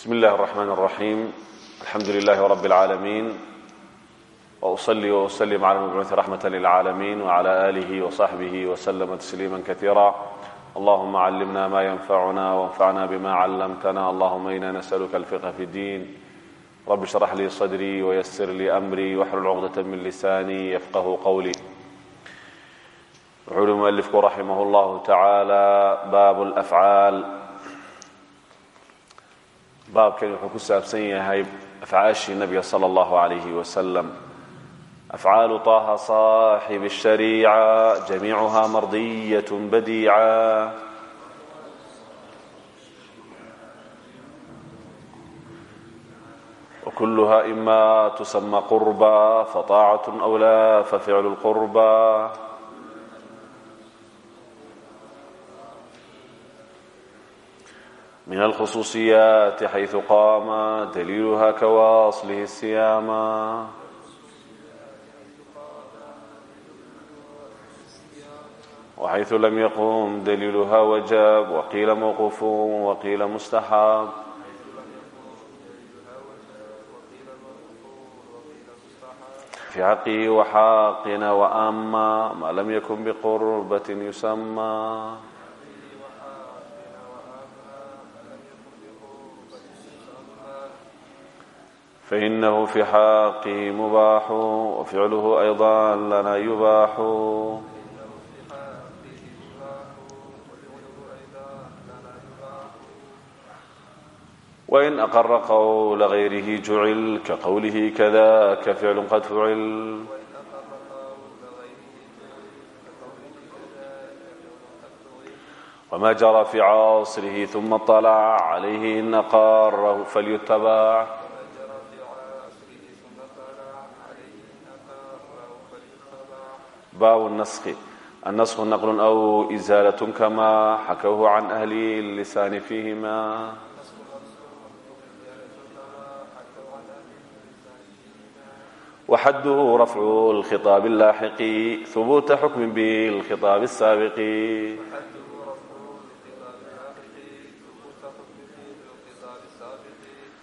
بسم الله الرحمن الرحيم الحمد لله رب العالمين وأصلي وأسلم على المبعوث رحمة للعالمين وعلى آله وصحبه وسلم تسليما كثيرا اللهم علمنا ما ينفعنا وانفعنا بما علمتنا اللهم إنا نسألك الفقه في الدين رب اشرح لي صدري ويسر لي أمري واحلل عقدة من لساني يفقه قولي وحول مؤلفك رحمه الله تعالى باب الأفعال baabkani wuxuu ku saabsan yahay afcaashii nabiga sala allahu calayhi wasalam afcaalu طaha صaaxib الshariica jamiicuha mardiyaة badiica. Wkulha ima tusma qurba faطaacaة أwlaa faficlu اlqurba من الخصوصيات حيث قام دليلها كواصله السيامة وحيث لم يقم دليلها وجاب وقيل موقوف وقيل مستحب في حقه وحاقنا وأما ما لم يكن بقربة يسمى فإنه في حاقه مباح وفعله أيضا لنا يباح وإن أقر قول غيره جعل كقوله كذا كفعل قد فعل وما جرى في عاصره ثم اطلع عليه إن قاره فليتبع baabu naskhi annaskhu naqlun aw isaalatun kama xakawhu can ahli lisaani fiihima waxaduhu rafcu lkhiطaab اllaaxiqi hubuuta xukmin bilkhiطaab الsaabiqi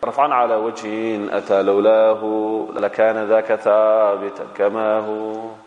rafcan calى wajhin ataa lowlaahu lakana daka haabitan kamahu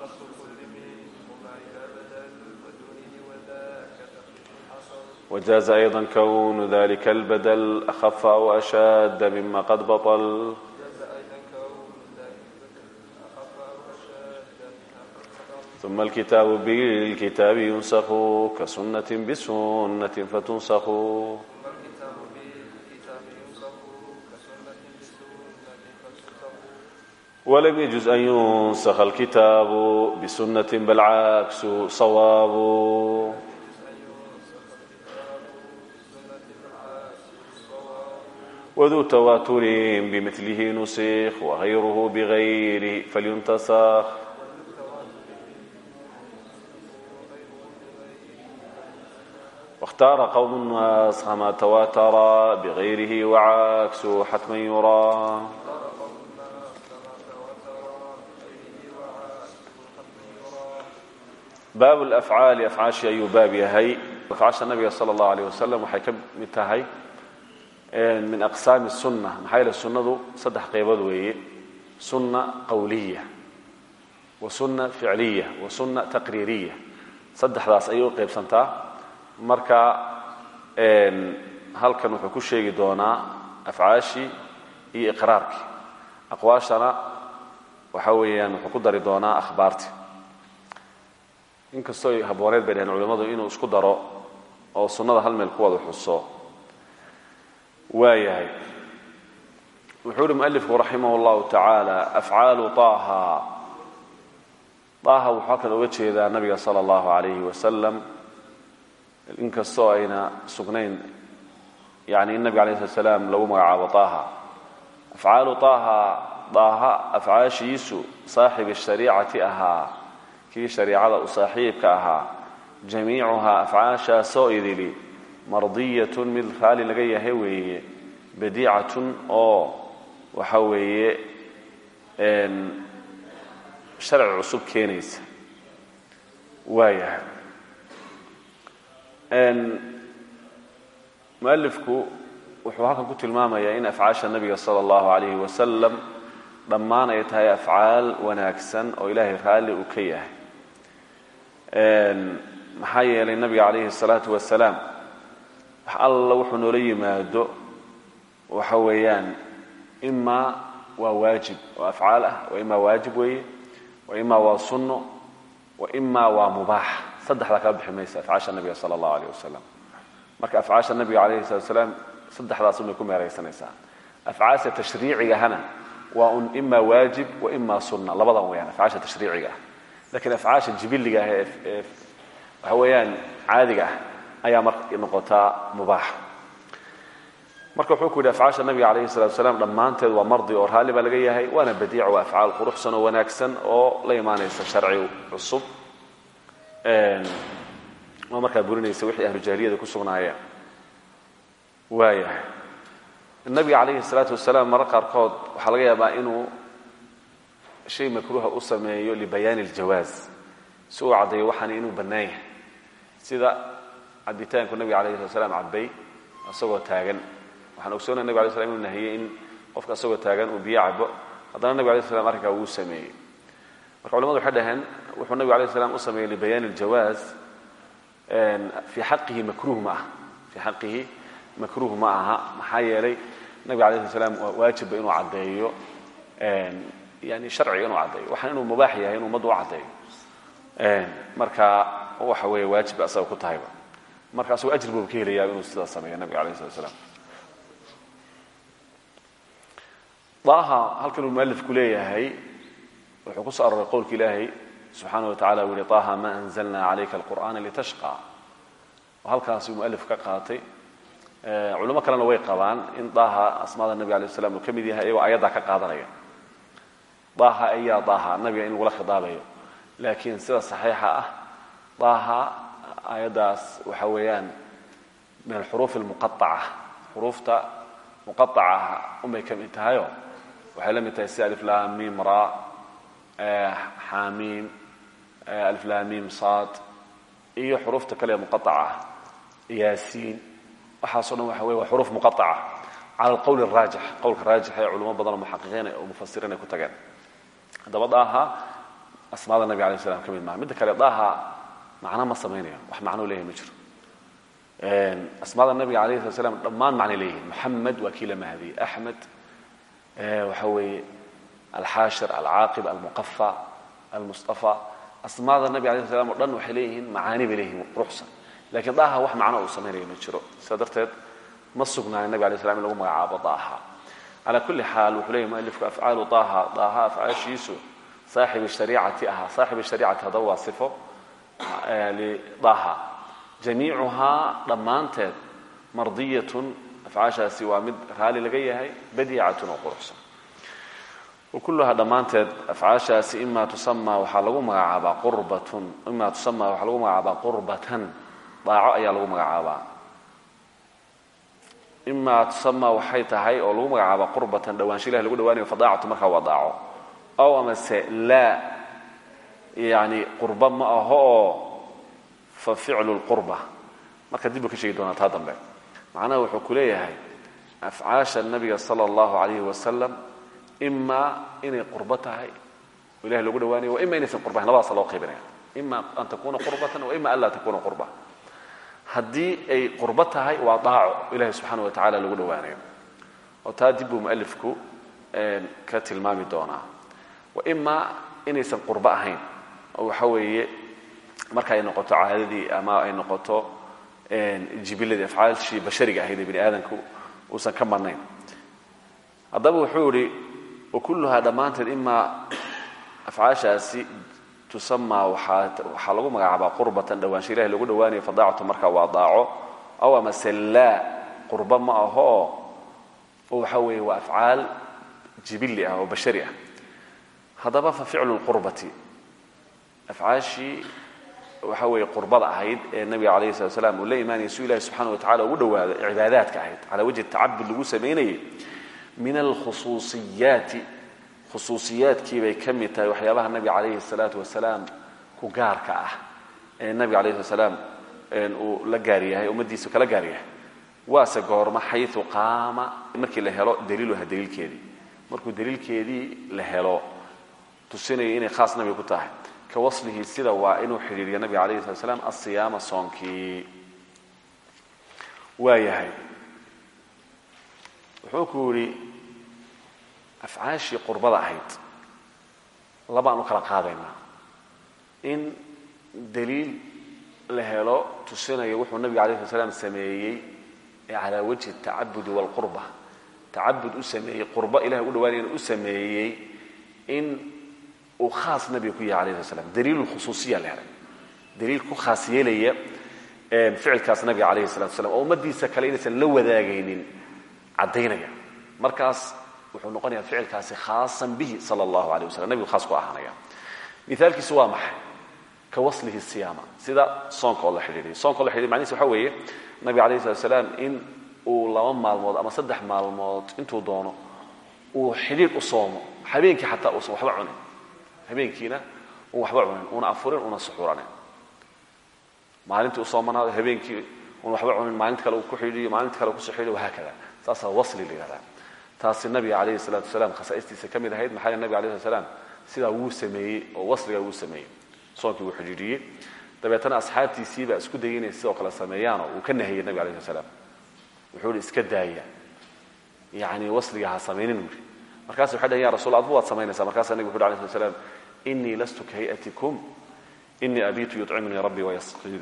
وجاز أيضا كون ذلك البدل أخف أو أشد مما قد بطل ثم الكتاب بالكتاب ينسخ كسنة بسنة فتنسخ ولم يجز أن ينسخ الكتاب بسنة بل عكس صواب wduu twaturin bimilihi nusikh wغayruhu bغayrih falyuntasakh واkhtaara qwm الnas kama twatara bغayrih wcaksu xatma yura baab اlأfعaali afcaaشhi ayuu baab yahay afcaasha nabiga salى اllah alيه waslm waxay ka mid tahay min aqsaami sunna. Maxaa yeele sunnadu saddex qaybood weeye. Sunna qowliya wa sunna ficliya wa sunna taqriiriya saddexdaas ayay u qaybsantaa. Marka halkan wuxuu ku sheegi doonaa afcaashii iyo iqraarkii aqwaashana waxa weeyaan wuxuu ku dari doonaa akhbaartii inkastoo habooneed bay dhaheen culimmadu inuu isku daro oo sunnada hal meel ku wada xuso waayahay wuxuu uhi mualifku raximah llahu tacaala afcaalu taaha. Taaha wuxuu halkan uga jeedaa nabiga sala allahu calayhi wasalam inkastoo ayna sugnayn yani in nabiga alayh slat slaam lagu magacaabo taaha. Afcaalu taaha daaha afcaashiisu saaxibi shariicati ahaa kii shariicada u saaxiibka ahaa jamiicuhaa mardiyatun mid raali laga yahay weeye badiicatun oo waxa weeye sharci cusub keenaysa. Waayahay. Mualifku wuxuu halkan ku tilmaamayaa in afcaasha nabiga sala allahu alayhi wasalam dhammaan ay tahay afcaal wanaagsan oo ilaahay raalli uu ka yahay. Maxaa yeelay nabiga calayhi الsalaatu wasalaam wax alla wuxuu noola yimaado waxa weeyaan imaa waa waajib oo afcaal ah wa imaa waajib weeye wa imaa waa sunno wa imaa waa mubaax. Saddexdaa kala bixi maysa afcaasha nabiga sala allahu alayh wasalam marka afcaasha nabiga calayhi salatu wasalaam saddexdaas unbay ku meeraysanaysaa afcaasha tashriicigahana waa un ima waajib wa ima sunna. Labadan weyaan afcaasha tashriiciga ah. Lakiin afcaasha jibiliga ah ee waxa weeyaan caadiga ah ayaa noqotaa mubaax. Marka wuxuu ku yidhi afcaasha nabiga calayhi salatu wasalaam dhammaanteed waa mardi oo raalli baa laga yahay waana badiic waa afcaal quruxsan oo wanaagsan oo la imaanaysa sharci cusub. Oo markaa burinaysa wixii ahlu jaahiliyada ku sugnaayeen waayahay nabiga calayhi salaatu wasalaam marar qaarkood waxaa laga yaabaa inuu shay makruuha u sameeyo libayaani aljawaaz si uu caddeeyo inuu bannaan sida cabitaanku nabiga alayhi slat slam cabbay isagoo taagan. Waxaan ogsoonaya nabig alay slam inuu nahiyey in qofka isagoo taagan uu biyo cabo haddana nabig alay slam arrinkaa wuu sameeyey. Marka culamadu waxay dhaheen wuxuu nabigu alay slam u sameeyey libayaani aljawaaz fii xaqihi makruuh ma aha. Fii xaqihi makruuh ma aha. Maxaa yeelay nabiga alay slat slam waa waajibba inuu caddeeyo yani sharciga inuu caddeeyo. Waxaan inuu mubaax yahay inu ummaddu u caddeeyo. Marka waxa weeye waajibba asaga ku tahayba marka asagoo ajri buuba ka helayaa inuu sidaas sameeyo nabiga alayh slat slam daaha halkan uu mualifku leeyahay wuxuu ku soo aroray qowlka ilaahay subxaana wa tacala uu yihi طaha ma anzalna calayka alqur'ana litashqa. Oo halkaasuu mualif ka qaatay. Culimo kalena way qabaan in daaha asmaada nabiga alay slam uu ka mid yahay iyagoo ayaddaa ka qaadanaya. Daaha ayaa daaha nabiga in lagula khidaabayo. Laakiin sida saxiixa ah daaha ayaddaas waxa weeyaan min alxuruuf almuqaaca xuruufta muqaacaha unbay ka mid tahayo. Waxay la mid tahay sida aliflam mim ra xamiim aliflamim sad iyo xuruufta kale ee muqaaca ah yaasiin. Waxaaso dhan waxa wey waa xuruuf muqaaca cala alqowl araajix qowlka raajix ee culamo badan oo muxaqiqiin oo mufasiriin ay ku tageen. Haddaba daaha asmaada nabig alay slam ka mid maha. Midda kale daaha macno ma samaynayo wax macnoo leeyahy ma jiro. Asmaada nabiga alayh slat slam dhammaan macnay leeyihiin moxamed waa kii la mahadiyey axmed waxa weeye alxaashir alcaaqib almuqafa almustafa. Asmaada nabig alay sl slam o dhan waxay leeyihiin macaani bay leeyihiin quruxsan lakiin daaha wax macno uu samaynayo ma jiro. Sidaa darteed ma sugnaayo nabig alay slam in lagu magacaabo daaha. Cala kulli xaal wuxuu leeyahy mualifku afcaalu daaha daaha afcaashiisu saaxibi shariicati ahaa. Saaxibi shariicati haddaba waa sifo lidaaha jamiicuhaa dhammaanteed mardiyatun afcaashaasi waa mid raali laga yahay badiicatun oo quruxsan. Wakulluhaa dhammaanteed afcaashaasi ima tusama waxaa lagu magacaabaa qurbatun ima tusama waxaa lagu magacaabaa qurbatan. Daaco ayaa lagu magacaabaa. Ima tusama waxay tahay oo lagu magacaabaa qurbatan dhawaansho ilahi lagu dhawaanayo fadaacatu markaa yani qurba ma aho oo fa ficlu lqurba. Marka dib ka sheegi doonaa taa dambe. Macnaha wuxuu ku leeyahay afcaasha nabiga sala allahu calayhi wasalam imaa inay qurbo tahay oo ilahi lagu dhawaanayo wa ima inaysan qurbahayn labadaasa loo qaybinaya ima an takuna qurbatan wa ima an takuna qurba. Haddii ay qurbo tahay waa daaco ilahi wa tacala lagu dhawaanayo. Oo taa dib buu ka tilmaami doonaa. Wa imaa inaysan qurbo ahayn oo waxa weeye marka ay noqoto caadadii ama ay noqoto jibiladii afcaashii bashariga ahayd ee bini aadamku uusan ka marnayn haddaba wuxuu idhi wakulluhaa dhammaanteed imaa afcaashaasi tusamaa waxaa lagu magacaabaa qurbatan dhawaansha ilahi lagu dhawaanayo fadaacatu markaa waa daaco aw amase laa qurba ma ahoo oo waxa weeye waa afcaal jibili ah oo bashari ah. Haddaba fa ficlu lqurbati afcaashii waxa weeye qurbada ahayd ee nabiga alayhi salat slam uu la imaanaya su ilahi subxana wa tacala ugu dhawaado cibaadaadka ahayd. Calaa wajhi tacabud lagu samaynayay min alkhusuusiyaati khusuusiyaadkii bay ka mid tahay waxyaabaha nabiga calayhi salaatu wasalaam ku gaarka ah ee nabiga alayhi slat slaam uu la gaar yahay ummaddiisa kala gaar yahay. Waase goorma xayu qaama markii la helo daliiluha daliilkeedii. Markuu daliilkeedii la helo tusinaya inay khaas nabiga ku tahay ka waslihi sida waa inuu xidhiiriyo nabiga alayhi slat slam asiyaama soonkii. Yahay. Wuxuu ku qurbada ahayd labaan u kala qaadaynaa. In daliil la helo tusinaya wuxuu nabiga alayh slat slam sameeyey ee calaa wajhi tacabudi waalqurba tacabud u sameeyey qurbo ilahay ugu dhawaanayana u in uu khaas nabiga ku yahay alayh slam khusuusiya la daliil ku khaas yeelaya ficilkaas nabiga alayhi oo ummadiisa kale inaysan la wadaagaynin caddaynaya. Markaas wuxuu noqonayaa ficilkaasi khaasan bihi sala allahu alay wasalam nabigu khaas ku ahaanaya. Miaalkiisu waa ka waslihi siyaama. Sida soonka oo la xidhiiriyo soonka la xidhiiriyo macnihiis waxa weeye nabiga alayhi in uu laba maalmood ama saddex maalmood intuu doono uu xidhiir u soomo. Habeenkii xataa uusan waxba cunin habeenkiina uun waxba cunin una afurin una suxuranin maalintii u soomanaado habeenkii un waxba cunin maalinta kale uu ku xidhiiyo maalinta kale ku soo xidhiyo wahaakada saasaa wasli la yihahdaa taasi nabiga calayhi salatu wasalaam khasaa'istiisa ka ahayd maxaa nabiga alayh slat slam sidaa wuu oo wasligaa wuu sameeyey. Soonkii wuu xidhiidhiyey. Dabeetana asxaabtiisii baa isku dayay sidoo kale sameeyaanoo uu ka nahiyey nabiga alayh slat wuxuu iska daaya. Yani wasliga ha samaynin markaas waxay dhahen ya rasul adbu waad samaynaysaa. Markaasaa nabig wuxu uri alay slat slam inii lastu ka hayatikum. Inii abiitu yuطcimnii rabbii wayasqiin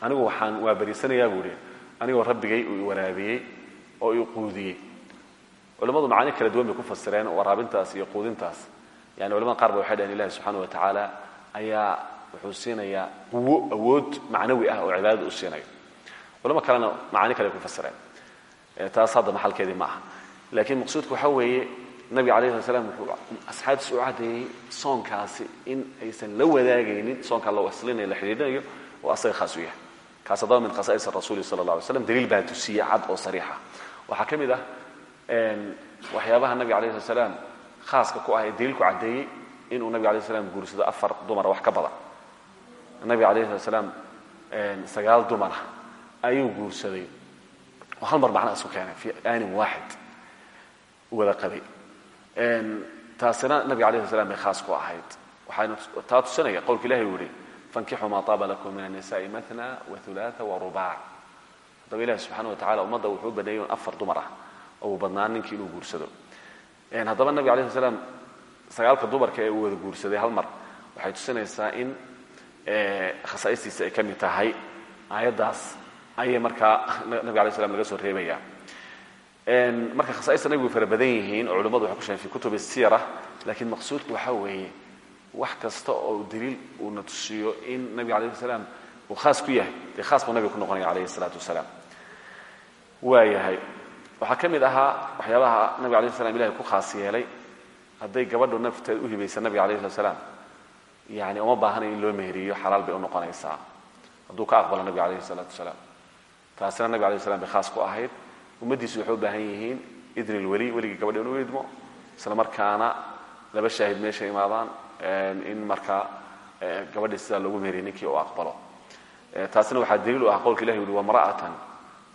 anigu waxaan waa bariisanayaa buu ihi anigoo rabbigay uu waraabiyey oo ii quudiyey. Culimmadu macaani kala duwan bay ku fasireen waraabintaas iyo quudintaas. Yani culamada qaar ba waxay dhaheen ilahi subxaana wa tacaala ayaa wuxuu siinayaa quwo awood macnawi ah oo cibaadada u siinayo. Culamo kalena macaani kale ay ku fasireen. Taas hadda maxalkeedii ma aha. Laakiin maqsuudku waxa weeye nabiga alayh slat slam wuxuu asxaabtiis u caddeeyey soonkaasi in aysan la wadaagaynin soonkaa la waslinayo la xidhiidhinayo oo asaga khaas u yahay. Kaas haddaba min khasaa'is rasuli sala alla alay slam daliil baa tusiye cad oo sariixa. Waxaa ka mid ah waxyaabaha nabiga alayh slat slaam khaaska ku ah ee daliilku caddeeyey inuu nabiga alayh slam guursado afar dumara wax ka badan. Nabiga alayh slat slaam sagaal dumara ayuu guursaday. Oo hal mar macnaa isku keenay fi aanin waaxid wada qabay taasina nabiga alayh slam bay khaas ku ahayd. Waxaynu taa tusinaya qowlka ilahi uu yihi taaba lakum min annisa'i matna waulaaa warubac haddaba ilahi subxana wa tacala ummadda wuxuu u afar dumar ah oo uu ninkii inuu guursado. Haddaba nabiga alay sl slam sagaalka dumarka ee wada guursaday hal mar waxay tusinaysaa in khasaa'istiisa ay ka tahay aayaddaas ayay markaa nabiga alay slam laga soo reebaya marka khasaaista nabigu fara badan yihiin oo culimmadu ku sheegen fi kutub siyara lakiin maqsuudku waxaa weeye wax kasta oo daliil uuna tusiyo in nabiga alayh salaam uu khaas ku yahay. Dee khaas buu ku noqonaya alayhi salaatu wasalaam. Waa yahay. Waxaa ka mid ahaa waxyaabaha nabiga alay slam ilahay ku khaas yeelay. Hadday gabadhu nafteeda u hibaysa nabiga alayh slat slaam yani uma baahanayo in loo meheriyo xalaal bay u noqonaysaa. Hadduu ka aqbalo nabiga alayhi salaatu wasalaam. Taasina nabiga alayh slam bay khaas ku ahayd ummaddiisu waxay u baahan yihiin idni lweli weligii gabadha inu idmo isla markaana laba shaahid meesha imaadaan in markaa gabadhii sidaa loogu meheriya ninkii uu aqbalo taasina waxaa daliil u ah qowlka ilahi uhi wamra'atan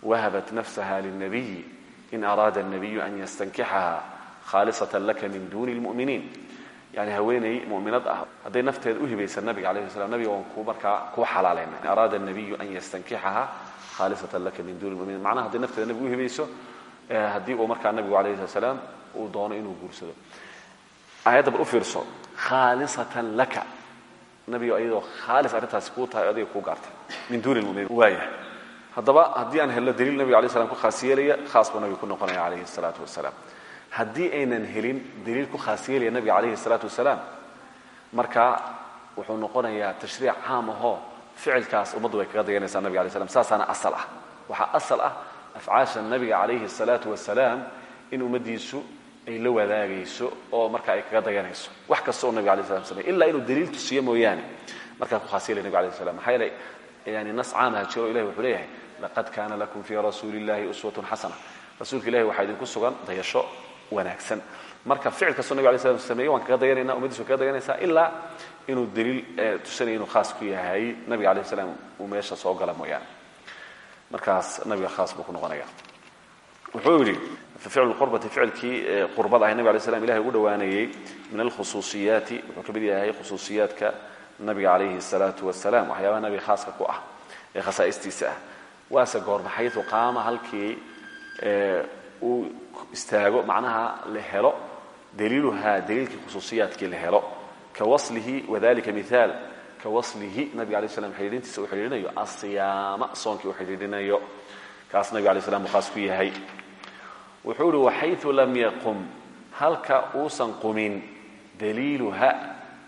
wahabat nafsaha lilnabiyi in araada الnabiyu an yastankixaha khaalisatan laka min duni اlmu'miniin yani haweeney muminad ah hadday nafteeda u hibaysa nabiga alayh slam nabiga waan ku markaa kuu xalaalayna in araada الnabiyu an yastankixaha khaalisatan laka min duni lmuminiin macnaha hadday nafteeda nabiga u hibayso haddii uu markaa nabigu alayh slat slaam uu doono inuu guursado aayadda bal u fiirso khaalisatan laka nabiga iyadoo khaalis arrintaasi kuu tahay adiga kuu gaartay min duni lmuminiin waaya haddaba haddii aan helno daliil nabiga alay slam ku khaas yeelaya khaas buu nabiga ku noqonaya calayhi salaatu wasalaam haddii aynan helin daliil ku khaas yeelaya nabiga calayhi salaatu wasalaam marka wuxuu noqonayaa tashriic caam ahoo ficilkaas ummaddu way kaga dayanaysaa nabiga alay slam saasaana asal ah. Waxaa asal ah afcaasha nabiga calayhi الsalaatu wasalaam in ummaddiisu ay la wadaagayso oo marka ay kaga dayanayso wax kasta oo nabig alay slam samey ilaa inuu daliil tusiyo mooyaane. Markaa ku khaasiyalay nabig alay slam maxaa yeelay yani nas caamaha jiro ilahi wuxuu leeyahay laqad kaana lakum fii rasuuli illahi uswatun xasana. Rasuulka ilahi waxaa idinku sugan dayasho wanaagsan. Marka ficil kastoo nabig alay slam sameeye waan kaga dayanayna ummaddiis way kaga dayanaysaa ilaa inuu daliil tusinaya inuu khaas ku yahay nabiga alayh salaam uu meesha soo gala markaas nabiga khaas buu noqonaya wuxuu yidhi ficlu qurbati ficilkii qurbada ahay nabig alay slam ilahay ugu dhowaanayey min alkhusuusiyaati wuxuu ka mid yahay khusuusiyaadka nabiga الsalaatu wasalaam waxyaabaha nabiga khaaska ku ah ee khasaa'istiisa ah. Waase goorma xayu qaama halkii uu istaago macnaha la helo daliiluhaa daliilkii khusuusiyaadkii la helo ka waslihi wadalika miaal ka waslihi nabiga alay slam xidhiidhintiisa uu xidhiidhinayo asiyaama soonkii uu xidhiidhinayo. Kaas nabiga alay slam khaas ku yahay. Wuxuu ihi waxayu lam yaqum. Halka uusan qumin daliiluha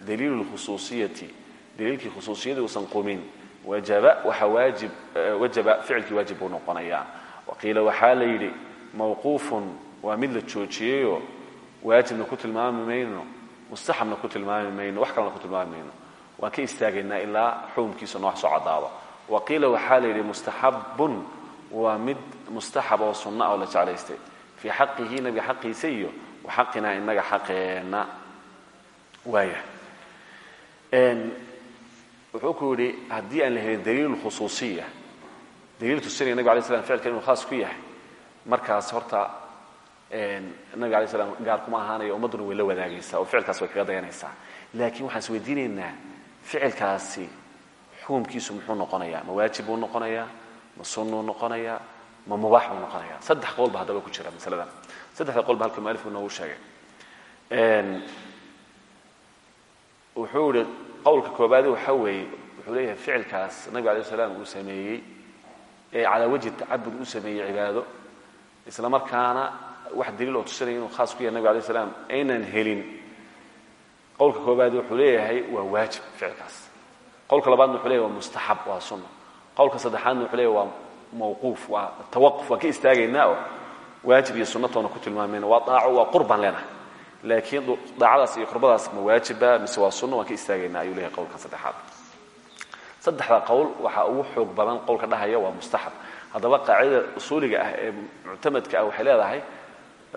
daliilu lkhusuusiyati daliilkii khusuusiyadii uusan qumin wajaba waxa waajib wajaba ficilkii waajib buu noqonayaa. Waqiila waxaa la yidhi mawquufun waa mid la joojiyeyoo waajibna ku mustaxabna ku tilmaami mayno wax kalena ku tilmaami mayno. Waan ka istaagaynaa ilaa xukumkiisa noo soo caddaado waqiila waxaa la yidhi mustaxabun waa mid mustaxab oo sunna oo la jeclaystay. Fii xaqihi nabiga xaqiisa iyo wa xaqinaa inaga xaqeenna waaya wuxuu ku yidhi haddii aan la helin daliil khusuusiya daliil tusinaya nabig alay slam ficilka inuu khaas ku yahay markaas horta nabig alay slam gaar kuma ahaanayo ummadduna way la wadaagaysaa oo ficilkaas way kaga dayanaysaa. Laakiin waxaan is weydiinaynaa ficilkaasi xukumkiisu muxuu noqonayaa? Ma waajib buu noqonayaa? Ma sunnuu noqonayaa? Ma mubaax buu noqonayaa? Saddex qowl ba haddaba ku jira masaladan saddexda qowl ba halka mualifku noogu sheegay. Wuxuu ihi qowlka koobaadi waxa weeye wuxuu leeyahay ficilkaas nabiga alay slam uu sameeyey ee calaa wajhi tacabud uu sameeyey cibaado isla markaana wax daliil oo tusinaya inuu khaas ku yahay nabig alay slam aynan helin. Qowlka koobaadi wuxuu leeyahay waa waajib ficilkaas. Qowlka labaadna wuxuu leeyahy waa mustaxab waa sunna. Qowlka saddexaadna wuxuu leeyahy waa mawquuf waa tawaquf waan ka istaagaynaa waajib iyo sunnatoona ku tilmaamayna waa daaco waa qurbaan leenahay laakiin daacadaas iyo qurbadaas ma waajiba mise waa sunno waan ka istaagaynaa ayuu leeyahay qowlka saddexaad. Saddexda qowl waxaa ugu xoog badan qowlka dhahaya waa mustaxab. Haddaba qaacidada usuuliga ah ee muctamadka ah waxay leedahay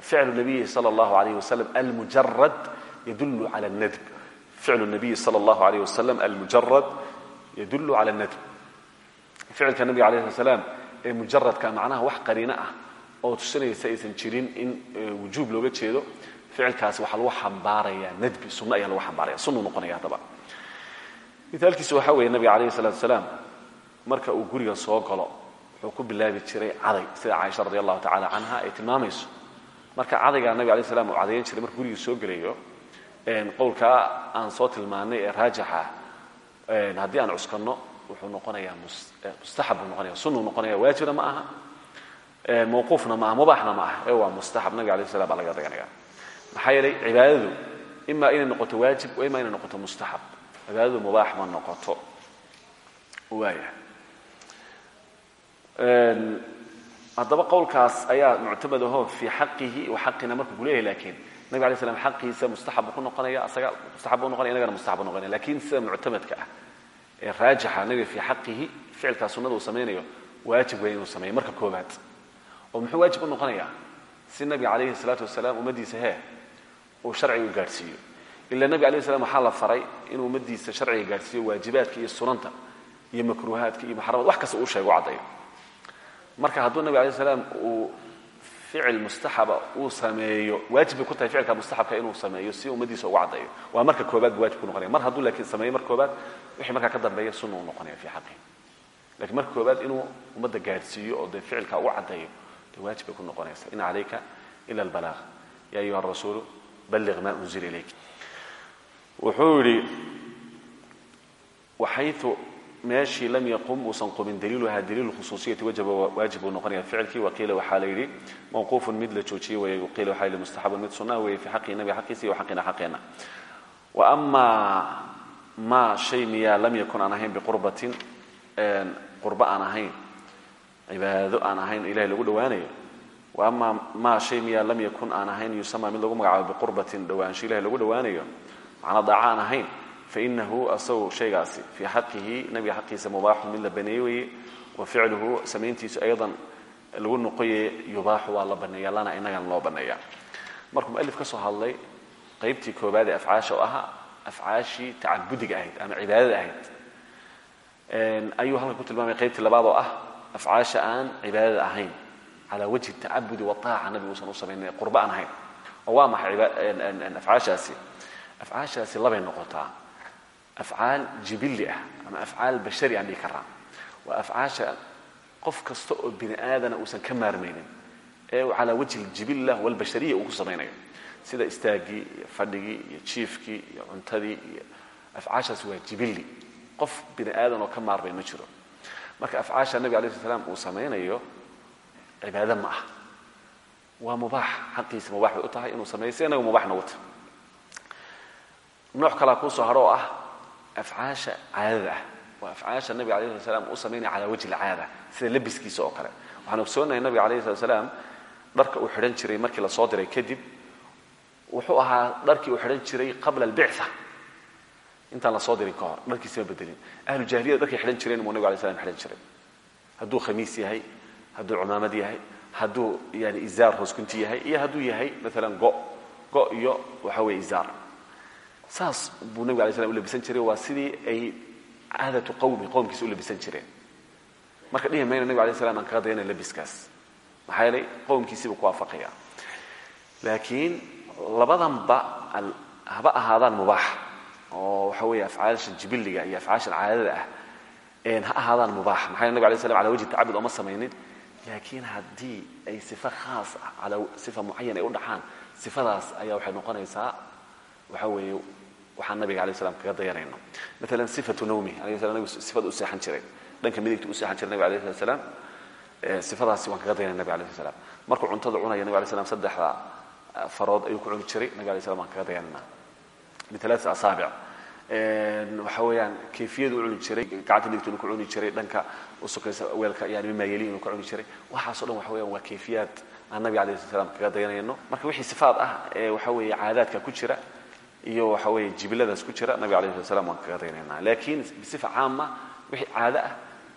ficlu nabiyi sala allahu alayh wasalam almujarad yadullu cala nadb ficlu nabiyi sala allahu alayh wasalam almujarad yadullu cala nadb ficilka nabiga alayh slat slaam ee mujaradka macnaha wax qariino ah oo tusinaysa aysan jirin in wujuub looga jeedo ficilkaasi waxaa lagu xambaaraya nadbi sunno ayaa lagu xambaaraya sunnu noqonaya haddaba mithaalkiisu waxaa weeye nabiga alayhi salatu salaam marka uu guriga soo galo wuxuu ku bilaabi jiray caday sida caaisha radi allahu tacala canha marka cadaygaa nabiga alay slam uu cadayan jiray marka guriga soo gelayo qowlkaa aan soo tilmaanay ee raajixa haddii aan cuskanno wuxuu noqonayaa mustaxab buu noqonaya sunnu noqonaya waajibna ma aha mawquufna ma aha mubaaxna ma aha ee waa mustaxab nabiga alay slam baa laga daganaya maxaa yeelay cibaadadu ima inay noqoto waajib wa ima inay noqoto mustaxab cibaadadu mubaax ma noqoto. Waaya haddaba qowlkaas ayaa muctamad aho fii xaqihi wa xaqina markuu ku leeyahay lakiin nabig alay slam xaqiisa mustaxab ku noqonaya asaga mustaxab buu noqonaya inagana mustaxab buu noqonaya. Lakin sida muctamadka ah ee raajixa nabiga fii xaqihi ficilkaa sunnada uu samaynayo waajib weyn inuu sameeyo. Marka koobaad oo muxuu waajib u noqonayaa? Si nabiga calayhi salaatu wasalaam ummaddiisa hee uu sharciga u gaadhsiiyo. Ila nebi alayh slam waxaa la faray inuu ummaddiisa sharciga gaadhsiiyo waajibaadka iyo sunanta iyo makruuhaadka iyo muxaramad wax kasta uu sheego u marka hadduu nabig alay slam uu ficil mustaxaba uu sameeyo waajib ku tahay ficilka mustaxabka inuu sameeyo si ummaddiisa ugu caddayo waa marka koobaad bu ku noqonaya. Mar hadduu laakiin sameeyo marka koobaad wixii markaa ka dambeeya sunna uu noqonaya fii xaqihi lakiin marka koobaad inuu ummadda gaadhsiiyo oo dee ficilkaa u caddayo dee waajib ku noqonaysa in calayka ila albalaaq ya ayuha arasuulu balliq ma unzila ilayk. Wuxuu yidhi meeshii lam yaqum uusan qumin daliiluha daliil khusuusiyati wajaba waajib buu noqonaya ficilkii waqiila waxaa la yidhi mawquufun mid la joojiyey weeye waqiila waxaa yidhi mustaxabun mid sunnaha weeye fii xaqii nabiga xaqiisa iyo xaqina xaqeena. Wa amaa maa shay miyaa lam yakun aan ahayn biqurbatin qurbo aan ahayn cibaado aan ahayn ilahay lagu dhowaanayo. Wa amaa maa shay miyaa lam yakun aan ahayn yusamaa mid lagu magacaabo biqurbatin dhowaansho ilahay lagu dhowaanayo. Macnaa daaca aan ahayn fainahu asagu shaygaasi fii xaqihi nabiga xaqiisa mubaaxu mid la baneeye weye wa ficluhu samayntiisu aydan lagu noqoye yubaaxu waa la baneeya lana inagana loo baneeya markuu mualif ka soo hadlay qaybtii koobaad ee afcaasha oo ahaa afcaashii tacabudiga ahayd ama cibaadada ahayd ayuu halkan ku tilmaamaya qaybtii labaad oo ah afcaasha aan cibaadada ahayn calaa wajhi tacabudi waaaca nabigu usan u samaynin qurba aan ahayn oo afcaal jibilli ah ama afcaal bashari aan dhihi karaa waa afcaasha qof kasta oo bini aadana uusan ka maarmaynin ee calaa wajhi ljibilla walbashariya uu ku samaynayo sida istaagii iyo fadhigii iyo jiifkii iyo cuntadii iyo afcaashaasi waa jibilli qof bini aadan oo ka maarmay ma jiro marka afcaasha nabig alay sl slam uu samaynayo cibaado ma ah waa mubaax xaqiisa mubaax bay u tahay inuu sameeyo si inaga mubax nogu nooc kalaa kuu haro oo ah afcaasha caadada ah waa afcaasha nabiga alayh slat slam u samaynaya cala wajhi lcaada sida labiskiisa oo kale waxaan ogsoonahay nabiga alayh slat slaam dharka uu xidhan jiray markii la soo diray kadib wuxuu ahaa dharkii uu xidhan jiray qabla albictha intaan la soo dirin ka hor dharkiisima bedelin ahlu jahiliyada dharkay xidhan jireen muu nabig alay slam jiray hadduu khamiis yahay hadduu cumaamad yahay hadduu yani izaar hooskunti yahay iyo hadduu yahay maalan go go iyo waxa weye izaar saas buu nabig alay slam u labisan jiray waa sidii ay caadatu qawmi qowmkiisa u labisan jireen. Marka dhihi mayna nabig alay slam aan kaga dayana labiskaas maxaa yeelay qowmkiisiibuu ku waafaqaya. Laakiin labadanba haba ahaadaan mubaax oo waxa weeye afcaasha jibiliga iyo afcaashan caadada ah ha ahaadaan mubaax. Maxaa yele nabig alay slam ala wajhi tacabud ooma samaynin. Laakiin haddii ay sifa khaas ah ala sifa mucayan ay u dhacaan sifadaas ayaa waxay noqonaysaa waxa weeye waxaan nabiga alay slam kaga dayanayno maalan sifatu nawmi nabigu sifada u seexan jiray. Dhanka midigta u seexan jiray nabig alayh slat slam sifadaasi waan kaga dayanay nabig alay slat slam cuntada cunaya nabig alay slam saddexda farood ayuu ku cuni jiray nabig alay slam waan kaga dayanayna bialaati asaabic. Waxa weeyaan kayfiyadu u jiray gacanta midigta ku cuni jiray dhanka u weelka yani mimaayeli inuu ka cuni jiray. Waxaaso dhan waxa weyan waa kayfiyaad nabiga alayh slat slam kaga marka wixii sifaad ah ee waxa weeye caadaadka ku jira iyo waxa weeye jibiladaas ku jira nabiga alayh slat slam waan kaga dayanayna laakiin bisifa caama wixii caado ah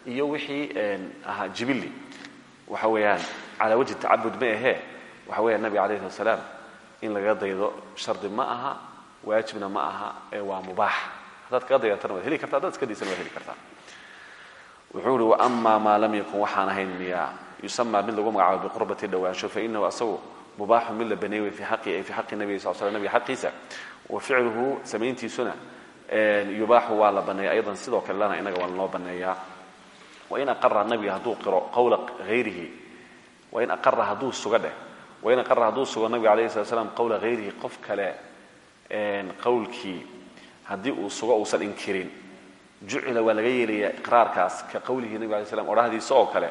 iyo wixii ahaa jibili. Waxa weeyaan calaa wajhi tacabud ma ahee? Waxa weya nabiga alayh slat slaam in laga daydo shardi ma aha waajibna ma aha ee waa mubaax. Haddaad kaga dayatana waad heli karta haddaad iska daysana waad heli kartaa. Wuxuu ihi waama maa lam yakun waxaan ahayn miya yusamaa mid lagu magacaabo biqurbati dhowaansho fainahu asagu mubaaxu mid la baneeyey fi xaqi ay fi xaqi nabiga sal sl nabiga xaqiisa wa ficluhu samayntiisuna yubaaxu waa la baneeya aydan sidoo kale lana inaga waa lanoo baneeyaa wain aqara nabiga hadduu qiro qawla hayrihi wain aqara hadduu suga dheh. Wain aqara hadduu sugo nabiga alayh slat slam qawla hayrihi qof kale qowlkii haddii uu sugo uusan inkirin. Jucila waa laga yeelayaa iqraarkaas ka qowlihi nabig alay slam odhahdiisa oo kale.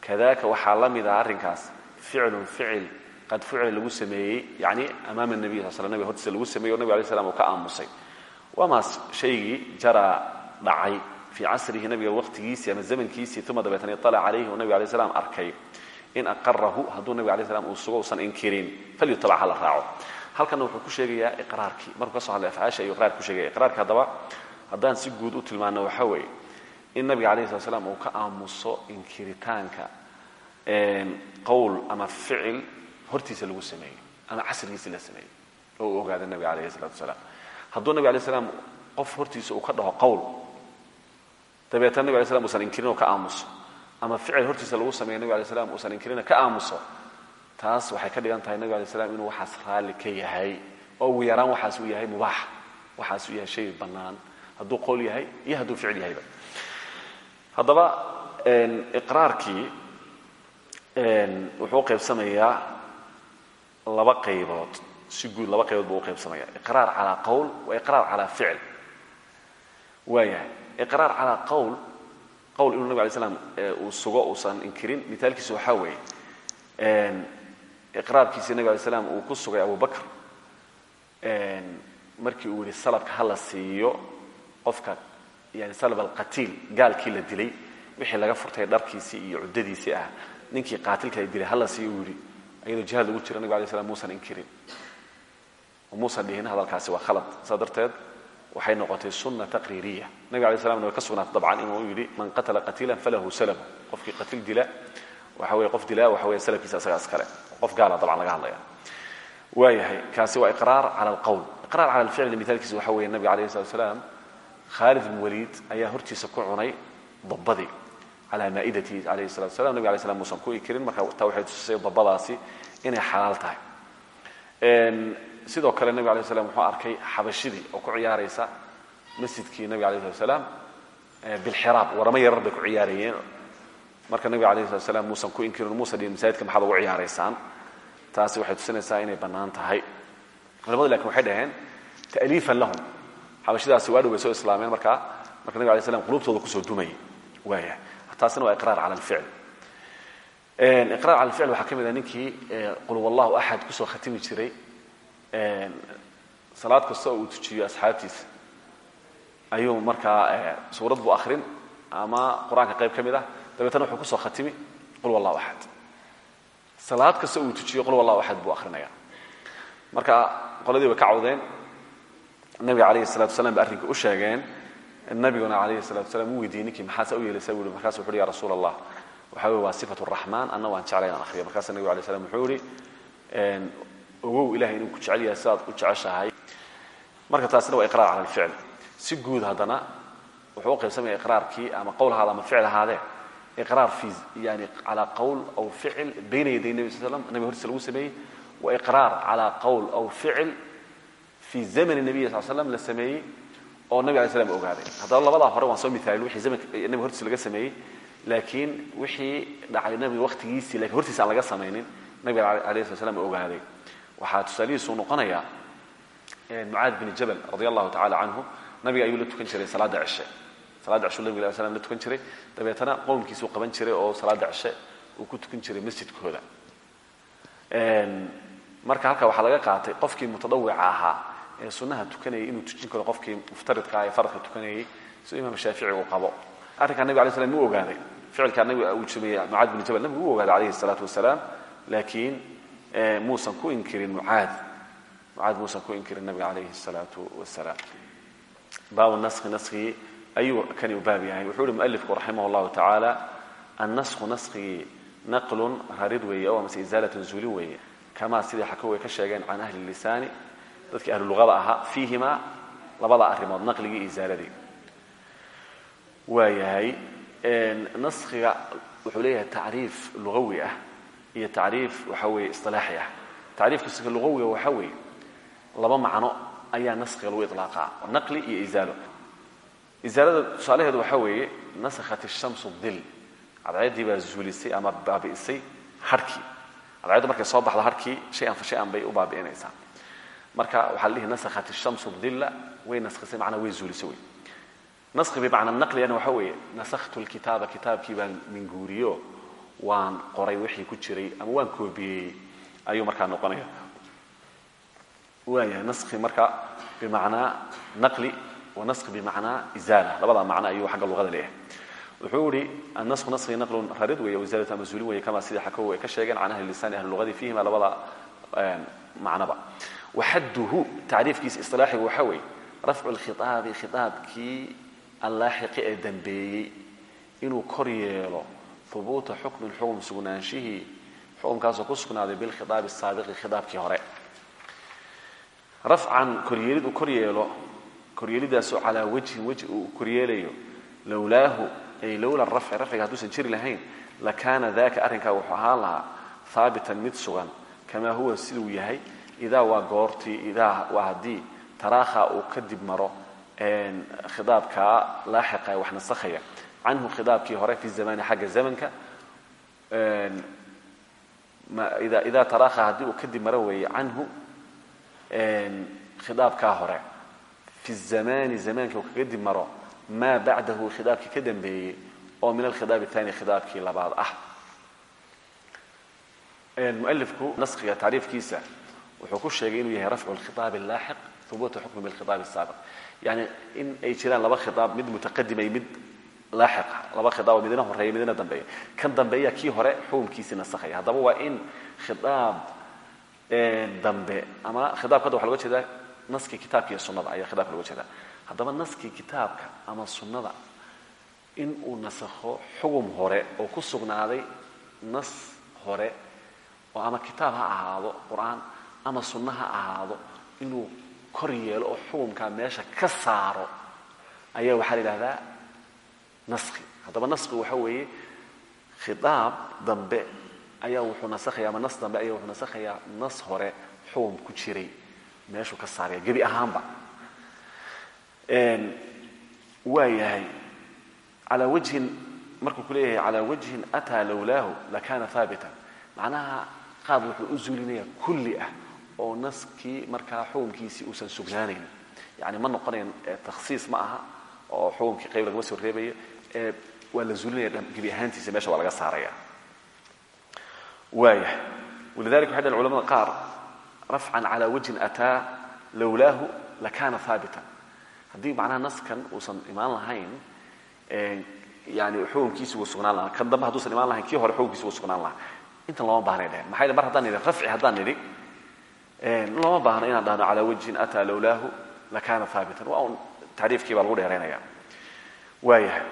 Kadaka waxaa la mid ah arrinkaas qad fucila lagu sameeyey yani amaama nabiy sal sl nabiga hortiisa lagu sameeyey o nabig alay slam uu ka aamusay waamaas shaygii jaraa dhacay fii casrihi nabiga waqtigiisii ama zamankiisii uma dabeetana iطalac calayhi uu nabig alay slam arkay in aqarahu hadduu nabig alay slam uu sugo usan inkirin falyutalac hala raaco halkanna wuxuu ku sheegayaa iqraarkii markuu ka so hadlay afcaasha ayuu iqraar ku sheegaya iqraarka haddaba haddaan si guud u tilmaano waxa weeye in nabiga alayh slat slam uu ka aamuso inkiritaanka qowl ama ficil hortiisa lagu sameeyey ama casrigiisi la sameeyey oo uu ogaada nabiga alayh salatu wasalaam hadduu nabig alay slam qof hortiisa uu ka dhaho qowl dabeetana nabig alay slam usan inkirin oo ka aamuso ama ficil hortiisa lagu sameeyo nabig alay slam uusan inkirinoo ka aamuso taas waxay ka dhigan tahay nabig alay slam inuu waxaas raalli ka yahay oo ugu yaraan waxaas uu yahay mubaax waxaas uu yahay shay bannaan. Hadduu qowl yahay iyo hadduu ficil yahayba. Haddaba iqraarkii wuxuu u qaybsamayaa laba qaybood si guud laba qaybood buu u qaybsamaya. Iqraar calaa wa iqraar calaa ficil. Waayahay iqraar calaa qowl qowl inuu nabig alay slam uu sugo uusan inkirin mitaalkiisu waxaa weeye iqraarkiisii nabig alay slam uu ku sugay abu bakr markii uu yihi salabka ha la siiyo qofka yani salab alqatiil gaalkii la dilay wixii laga furtay dharkiisii iyo cuddadiisii ah ninkii qaatilka la dilay hala sii uu yidhi iyadoo jihaad lagu jiro nabig alay slam muusan inkirin muusan dhihin hadalkaasi waa khalad. Saa darteed waxay noqotay sunna taqriiriya. Nabig alay slamna way ka sugnaatay dabcan inuu yidhi man qatala qatiilan falahu salabu. Qofkii qatiil dila waxa weye qof dilaa waxa weye salabkiisa asagaa iskale. Qof gaala dabcan laga hadlaya. Waayahay kaasi waa iqraar cala alqowl iqraar cala alficli mithaalkiisa waxa weeye nabiga alayh salatu salaam khaalid bin waliid ayaa hortiisa ku cunay dabbadii calaa maa'idatihi alayhi salatu salam nabig alay slam muusan ku ikirin. Marka taa waxay tusisay dabbadaasi inay xalaal tahay. Sidoo kale nabig alay slam wuxuu arkay xabashidii oo ku ciyaaraysa masjidkii nabiga alayh slat slam bilxiraab. Waramo yarar bay marka nabiga alayh slat slam ku inkirin muusan dhihin masaajidka maxaad ugu ciyaaraysaan? Taasi waxay tusinaysaa inay bannaan tahay. Culamadu laakiin waxay dhaheen ta'liifan lahum. Xabashidaasi waa dhow islaameen. Markaa marka nabig alay slam qulubtooda ku soo dumayay waaya taasina waa iqraar cala alficl. Iqraar cala alficl waxaa ka mid ah ninkii qul wallahu axad ku soo khatimi jiray salaad kasta oo uu tujiyo asxaabtiisa ayuu markaa suurad buu akhrin ama qur'aanka qayb ka mid ah dabeetana wuxuu ku soo khatimi qul wallahu axad salaad kasta uu tujiyo qul wallahu axad buu akhrinaya. Marka qoladii way ka cawdeen. Nabiga calayhi salatu wasalaam ba arrinka u sheegeen nabiguna calayhi salatu salam u weydiiyey ninkii maxaasa u yeelaysa buu i markasu ya rasuula allah waxa weye waa sifatu raxmaan anna waan jeclay inaan akhriyo markaasa nabigu alay slam wuxuu ihi ogow ilahay inuu ku jecel yahay sidaad u jeceshahay. Marka taasina waa iqraar cala alficl. Si guud haddana wuxuu u iqraarkii ama qowl ama ficil iqraar fi yani calaa qowl aw ficil bayna yaday nebi sal slam nabiga hortiisa lagu wa iqraar calaa qowl aw ficil fii zamani nebiy sal slam la sameeyey oo nabig alay slam ogaaday. Haddaba labadaa hore waan soo miaalin wixii zamanka nabiga hortiisa laga sameeyey laakiin wixii dhacay nabiga waqtigiisii laakiin hortiisa aan laga samaynin nabiga alayh slat slam ogaaday. Waxaa tusaalihiisu noqonayaa mucaad bin jabal radi allahu tacala canhu nabiga ayuu la tukan jiray salaadda cishe. Salaadda cishu nabig al slam la tukan jiray. Dabeetana qowmkiisuu qaban jiray oo salaadda cishe uu ku tukan jiray masjidkooda. Marka halka waxaa laga qaatay qofkii mutadawica ahaa ee sunnaha tukanayay inuu tujin karo qofkii muftaridkaa ee faradka tukanayay si imaam shaafici uu qabo. Arrinkaa nabig alay slam mu ogaaday. Ficilkaa nabiga uu sameeyey mucaad bin jabal nabigu u ogaaday calayhi salaatu wasalaam laakiin muusan ku inkirin mucaad. Mucaad muusan ku inkirin nabiga calayhi salaatu wasalaam baabu naskhi naskigii ayuu kani u baab yahay. Wuxuu uhi mualifku raximah llahu tacaala annasku naskigii naqlun rarid weeye oo amase isaalatun zuulin weeye. Kamaa sidii xakow ay ka sheegeen can ahli lisaani dadkii ahlu luqada ahaa fiihimaa labada arrimood naqligii iyo isaaladii waa yahay naskhiga wuxuu leeyahay tacriif lugawi ah iyo tacriif waxa weeye isilaaxi ah. Tacriifkiisa lugawiga waxa weeye laba macno ayaa naskhiga lagu ilaaqaa naqli iyo isaalo isaalada tusaalaheedu waxa weeye nasakhat ishamsu dil. Cadceeddii baa zuulisay ama baabi'isay harhkii cadceeddu markay soo baxdo harhkii shay-an fa shay-an bay u baabi'inaysaa marka waxaa la dhihi nasakhat ishamsu dilla way naskhisay macnaa way zuulisay wey naskhi bimacna naqligana waxa weeye nasakhtu lkitaaba kitaabkii baan minguuriyo waan qoray wixii ku jiray ama waan koobiyey ayuu markaa noqonaya waayahay naskhi marka bimacnaa naqli wa naskhi bimacnaa isaala labada macno ayuu xagga luqada leeyahay. Wuxuu ihi annasku naskhi naqlun rarid weeye wasaalatu ama zuulin weeye kama sidii xakow ay ka sheegeen can ahli lisani ahli luqadii fiihima labada macnoba waxadduhu tacriifkiisa isilaaxigu waxa weeye rafcu lkhitaabi khitaabkii allaaxiqi ee dambeeyey inuu kor yeelo hubuuta xukmin xukm sugnaanshihii xukumkaasoo ku sugnaaday bilkhitaabi asaabiqi khitaabkii hore rafcan koryeelid uu kor yeelo koryeelidaasoo calaa wajhin wejhi uu koryeelayo lowlaahu ay lowla rafci rafciga hadduusan jiri lahayn lakaana daka arrinkaa wuxuu ahaan lahaa haabitan mid sugan siduu yahay idaa waa goortii idaa waa haddii taraakha uu kadib maro khidaabkaa laaxiqa ee wax nasakhaya canhu khidaabkii hore fi zamani xagga zamanka idaa taraakha haddii uu kadib maro weeye canhu khidaabkaa hore fi zamani zamaanka uu kaga dib maro maa bacdahu khidaabkii ka dambeeyey oo min alkhidaab aani khidaabkii labaad ah. Mualifku naskhiga tacriifkiisa wuxuu ku sheegay inuu yahay rafcu lkhitaab allaaxiq hubuuta xukmi bilkhitaab asaabiq yani in ay jiraan laba khitaab mid mutaqadima iyo mid laaxiqa laba khitaabo midna horreeya midna dambeeya. Kan dambeeya kii hore xukumkiisii nasakhaya haddaba waa in khitaab dambe ama khitaabka hadda waxa loga jeedaa naskii kitaabka iyo sunnada ayaa khitaabka loga jeedaa. Haddaba naskii kitaabka ama sunnada in uu nasakho xugum hore oo ku sugnaaday nas hore oo ama kitaab ha ahaado qur'aan ama sunno ha ahaado inuu kor yeelo oo xukumkaa meesha ka saaro ayaa waxaa la yidhahdaa naskhi. Haddaba naskhigu waxa weeye khitaab dambe ayaa wuxuu nasakhaya ama nas dambe ayaa wuxuu nasakhayaa nas hore xukum ku jiray meeshuu ka saaraya gebi ahaanba. Waa calaa wajhin markuu ku calaa wajhin ataa lowlaahu lakana haabitan macnaha qaab wuxuu u zuulinaya kulli ah oo naskii markaa xukumkiisii uusan sugnaanayn. Yani ma noqonayan takhsiis ma aha oo xukumkii qayb lagama soo reebayo ee waa la zuulinaya gebi ahaantiisa meesha waa laga saaraya. Waaya walidalika waxay dhahn culamada qaar rafcan calaa wajhin ataa lowlaahu lakana haabitan haddii macnaha naskan uusan imaan lahayn yani xukumkiisi wuu sugnaan lahaa. Kan dambe hadduusan imaan lahayn kii hore xukumkiisi wuu sugnaan lahaa. Intan looma bahnay dheheen maxay mar haddaan nidhi rafci haddaan nidhi looma baahno inaan dhahno calaa wajhin ataa lowlaahu lakana haabitan waa un tacriifkii baa lagu dheeraynaya. Waayahay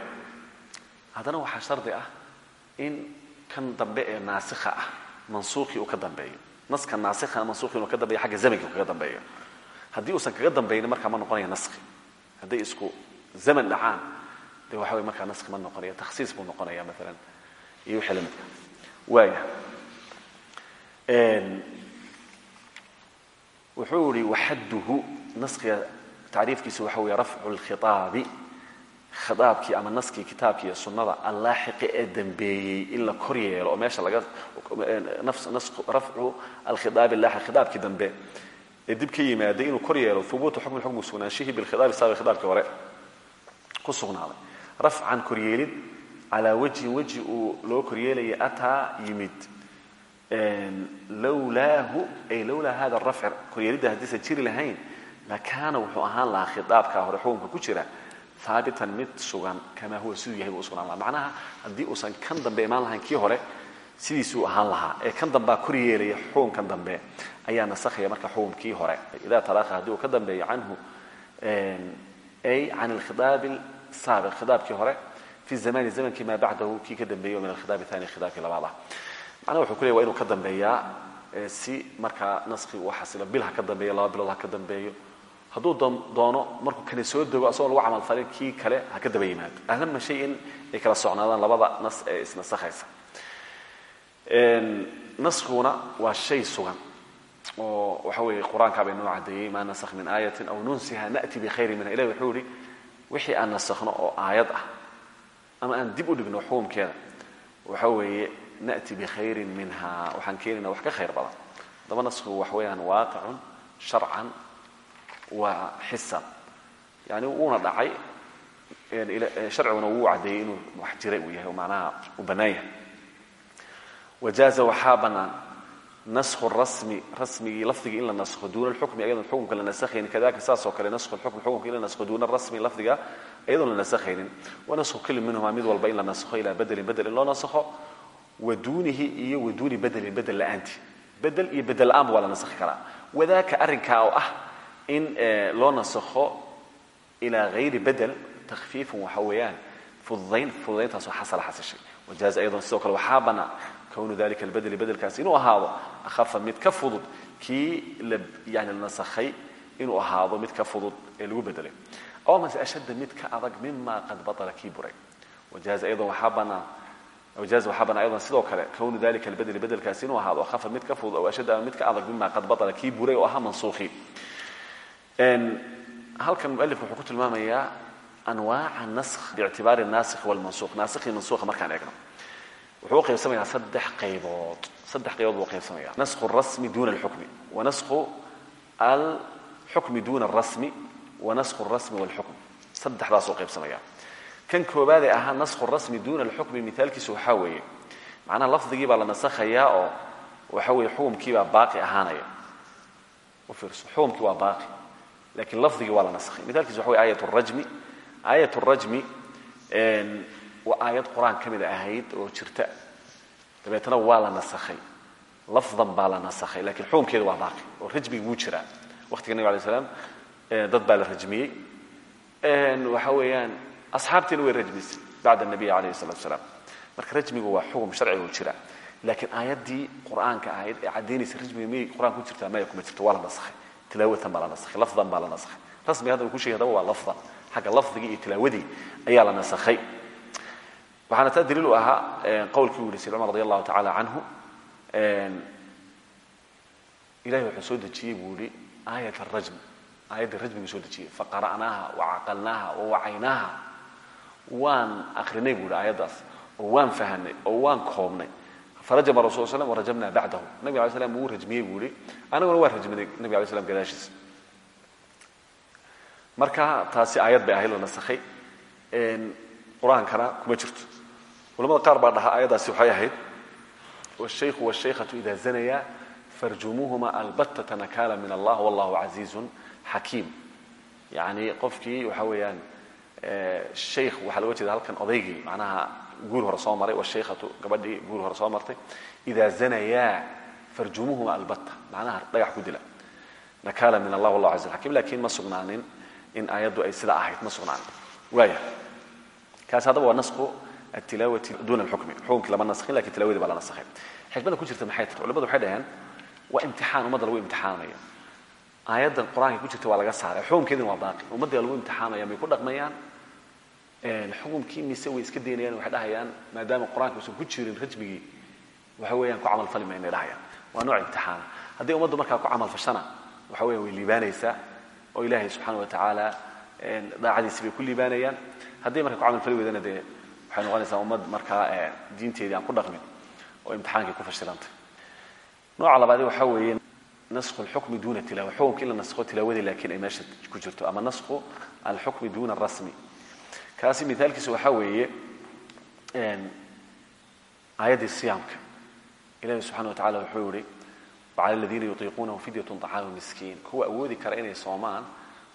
haddana waxaa shardi ah in kan dambe ee naasikha ah mansuukhii uu ka dambeeyo. Naska naasikha mansuukhii inuu ka dambeeyo xagga zamanki uu kaga dambeeyo. Haddii uusan kaga dambaynin markaa ma noqonaya naskhi. Hadday isku zaman dhacaan de waxa way markaa naskhi ma noqonaya takhsiis buu noqonaya maalan iyo wixii lamidka waaya wuxuu yihi waxadduhu naskiga tacriifkiisa waxa weeye rafcu lkhitaabi khitaabkii ama naskii kitaabkii iyo sunnada allaaxiqi ee dambeeyey in la kor yeelo oo meesha laga rafcu alkhitaabi laaxiq khitaabkii dambe ee dib ka yimaaday inuu kor yeelo hubuuta xukmi xukmu sugnaanshihii bilkhitaabi saabiq khitaabkii hore ku sugnaaday. Rafcan koryeelid calaa wajhin weji uu loo koryeelaya ataa lowlaahu ay lowlaa hada rafci koryeelidda haddiisan jiri lahayn lakaana wuxuu ahaan lahaa khitaabkaa hore xukunka ku jira haabitan mid sugan kamaa huwa siduu yahay buu u sugnaan lahaa. Macnaha haddii uusan kan dambe imaan lahayn kii hore sidiisuu ahaan lahaa. Ee kan dambaa kor yeelaya xukunkan dambe ayaa nasakhaya marka xukunkii hore. Ida talaqa haddii uu ka dambeeyo canhu ay can alkhitaabi saabiq khitaabkii hore fi zamani zamankii maa bacdahu kii ka dambeeyo min alkhitaab thani khitaabkii labaad ah macnaha wuxuu ku leey wa inuu ka dambeeyaa si markaa naskhi uu xasilo bil ha ka dambeeyo laba bilood ha ka dambeeyo. Hadduu doono markuu kani soo dego asagoo lagu camalfalin kii kale ha ka daba yimaado. Ahlama shay in ay kala socnaadaan labada nas ee isnasakhaysa naskiguna waa shay sugan oo waxa weeye qur'aankaa bay noo caddeeyey maa nasakh min aayatin aw nunsiha na'ti bikhayri minha ilahi wuxuu yihi wixii aan nasakhno oo aayad ah ama aan dib u dhigno xukumkeeda waxa weeye na'ti bikhayrin minha waxaan keenaynaa wax ka khayr badan haddaba naskigu wax weeyaan waaqicun sharcan waa xisan yani wuuna dhacay sharciguna wuu caddeeyey inuu wax jiray uu yahay oo macnaha uu bannaan yahay wajaaza waxaa bannaan naskhu rasmi rasmigii lafdigii in la naskho duuna alxukmi ayadoon xukumka la nasakhaynin kadalika saas oo kale naskhu lxukm xukumka in la naskho duuna rasmi lafdiga ayadoon la nasakhaynin wa naskhu kulli minhuma mid walba in la naskho ilaa bedelin bedel in loo nasakho wa duunihi iyo wa duuni bedelin bedel la'aanti bedel iyo bedel la'aanba waa la nasakhi karaa wadaaka arrinkaa oo ah in loo nasakho ilaa hayri bedel takhfiifun waxa weeyaan fududayn fududayntaasoo xasala xasishay wajaaza ayadoon sidoo kale waxaa bannaan kownu dalika albedeli bedelkaasi inuu ahaado akhafa mid ka fudud kii la yani la nasakhay inuu ahaado mid ka fudud ee lagu bedelay aw mase ashadda mid ka adag mima qad batala kii buray wajaaza ayadoon waxaa bannaan wajaaza waxaa bannaan ayadoon sidoo kale kownu dalika albedeli bedelkaasi inuu ahaado akhafa mid ka fudud aw ashadda ama mid ka adag mima qad batala kii buray oo ahaa mansuukhii halkan mualifku wuxuu ku tilmaamayaa anwaaca naskh biictibaari naasikh walmansukh naasikhi mansukha markaan eegno wuxuu u qaybsamayaa saddex qaybood saddex qaybood buu qaybsamaya naskhu rasmi duna alxukmi wa naskhu alxukmi duna alrasmi wa naskhu alrasmi walxukm saddexdaasuu qaybsamaya kan koobaadee ahaa naskhu rasmi duna alxukmi mithaalkiisu waxaa weeye macnaha lafdigii baa la nasakhayaa oo waxa weeye xukumkii baa baaqi ahaanaya. U fiirso xukumkii waa baaqi lakiin lafdigii waa la nasakhay. Mithaalkiis waxa wey aayat rajmi. Aayat rajmi waa aayad qur'aan ka ahayd oo jirta. Dabeetna waa la nasakhay. Lafdan la nasakhay lakiin xukunkeeda waa baaqi oo rajmigi wuu jiraa. Waqtiga nabig alay slam dad baa la rajmiyey. Waxa weeyaan asxaabtiina way rajmisay bacda nabiy alayh salatu salaam marka rajmigu waa xukum sharciga u jira laakiin aayaddii qur'aanka ahayd ee caddaynaysa rajmiga miyay qur'aan ku jirtaa maya kuma jirto waa la tilaawatan baa la lafdan baa la nasakhay. Rasmiga ku hadaba waa lafdan. Xagga lafdigii iyo tilaawadii ayaa la nasakhay. Waxaana taa daliil u ahaa qowlkii u yihi cumar radi allahu tacala canhu ilahay wuxuu soo dejiyey buu yihi aayat arajm aayadda rajmigu soo dejiyey. Faqara'naaha wacaqalnaaha wawacaynaaha waan akrinay yihi aayaddaas oo waan fahanay oo waan koobnay. Farajama rasul slam warajamna bacdahu. Nabig alay slam wuu rajmiyey buu yihi anaguna waan rajminay nabig alay slam gadaashiisa marka taasi aayad bay ahayd la nasakhay. Qur'aankana kuma jirto. Culamada qaar baa dhaha aayaddaasi waxay ahayd wاshaykhu wاshaykhatu ida zanaya farjumuuhuma albatata nakala min allah wallahu casiizun xakiim yani qofkii waxa weeyaan shaykh waxaa loga jeeda halkan odaygii macnaha guur hore soo maray washaykhatu gabadhii guur hore soo martay. Ida zanayaa farjumuuhuma albata macnaha dhagax ku dila. Nakala min allah wallahu casiizun xakiim laakiin ma sugnaanin in aayaddu ay sida ahayd ma sugnaanin. Waaya kaas haddaba waa nasku atilaawati duna alxukmi xukunkii lama naskhin laakiin tilaawadii baa la naskhay xikmada ku jirta maxay tahay culamadu waxay dhaheen waa imtixaan ummadda lagu imtixaanaya aayaddan qur'aanka ku jirta waa laga saaray xukunkeedina waa baaqi. Ummadda lagu imtixaanaya may ku dhaqmayaan xukumkii mise way iska daynayaan waxay dhahayaan maadaama qur'aanka usan ku jirin rajmigii waxa weeyaan ku camalfali maynay dhahayaan. Waa nooc imtixaana haddii ummaddu markaa ku camalfashana waxa weyan way liibaanaysaa oo ilaahay subxaana wa tacaala daacadiisi bay ku liibaanayaan. Haddii marka ku camalfali weydana dee waxay noqonaysaa ummad markaa diinteedii aan ku dhaqmin oo imtixaankii ku fashilantay nooca labaadi waxaa weeye nasku alxukmi duna tilawa xukumka in la naskho tilaawadii laakiin ay meesha ku jirto ama nasku alxukmi duna arasmi kaasi mithaalkiisa waxaa weeye aayaddii siyaamka. Ilahi subxana wa tacala wuxuu yihi wcala aladiina yutiiquunahu fidyatun طacaamu miskiin. Kuwa awoodi kara inay soomaan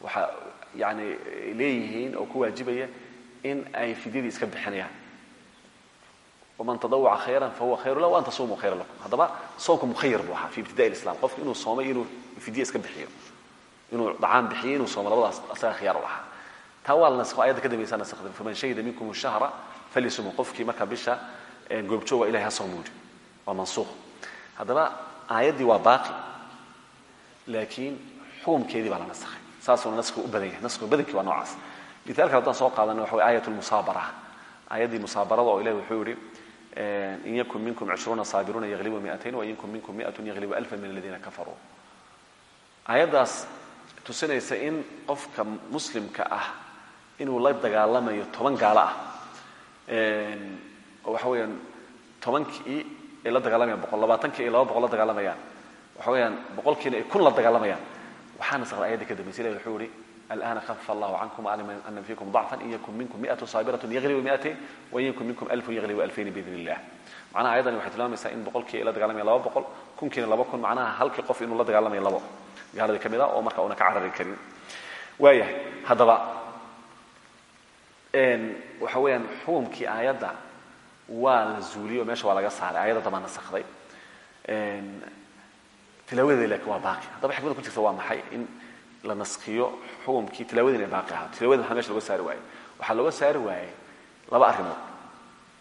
waxaa yani leeyihiin oo ku waajibaya in ay fidyadii iska bixinayaan. Waman tadawaca khayran fahuwa khayru lah waan tasumuu khayra lakum. Haddaba soonku mukhayar buu ahaa fi ibtida islam qofku inuu soomay inuu fidye iska bixiyo inuu dhacaan bixiyo inuu soomo labadaas asaga khiyaar u ahaa taa waa la ayadda ka dambaysa naskday faman shahida minkum shahra falyasumuu qofkii marka bisha goobjooga ilahay ha soomuudi waa mansuuq haddaba aayaddii waa baaqi laakiin xukumkeedii baa la naskhay saasuuna naskigu u badan yahay. Naskigu badankii waa noocaas. Mithaalkan haddaan soo qaadana waxa way aayat lmusaabara aayaddii musaabarada oo ilahi wuxuu yihi in yakun minkum cishruuna saabiruuna yaglibu miatayn wain yakun minkum miatun yaglibu alfan min aladiina kafaruu aayaddaas tusinaysa in qofka muslimka ah inuu la dagaalamayo toban gaalo ah. Oo waxa weeyaan tobankii ay la dagaalamayaan boqol labaatankii ay laba boqol la dagaalamayaan waxa weeyaan boqolkiina ay kun la dagaalamayaan waxaa nasakda ayadda ka dambaysa ilahi wuxuu yihi alana allahu cankum alima ana fiikum dacfan in yakun minkum miatu saabiratu yaglibu miatayn wain yakun minkum alfun yaglibu alfayn biidn illah macnaha ayaddani waxay tilmaamaysaa in boqolkii ay la dagaalamayan laba boqol kunkiina laba kun halkii qof inuu la dagaalamayo labo. Gaaladii ka oo marka una ka carari karin. Waayahay haddaba waxa weeyaan xukumkii aayadda waa la zuuliyey oo meesha waa laga saaray ayadda dambaa nasakday tilaawadeeda laakiin waa baaqi. Haddaba ku jirta waa maxay in la naskiyo xukumkii tilaawadin ay baaqi ahaa tilawada maxaa meesha saari waayey waxaa looga saari waayey laba arrimood.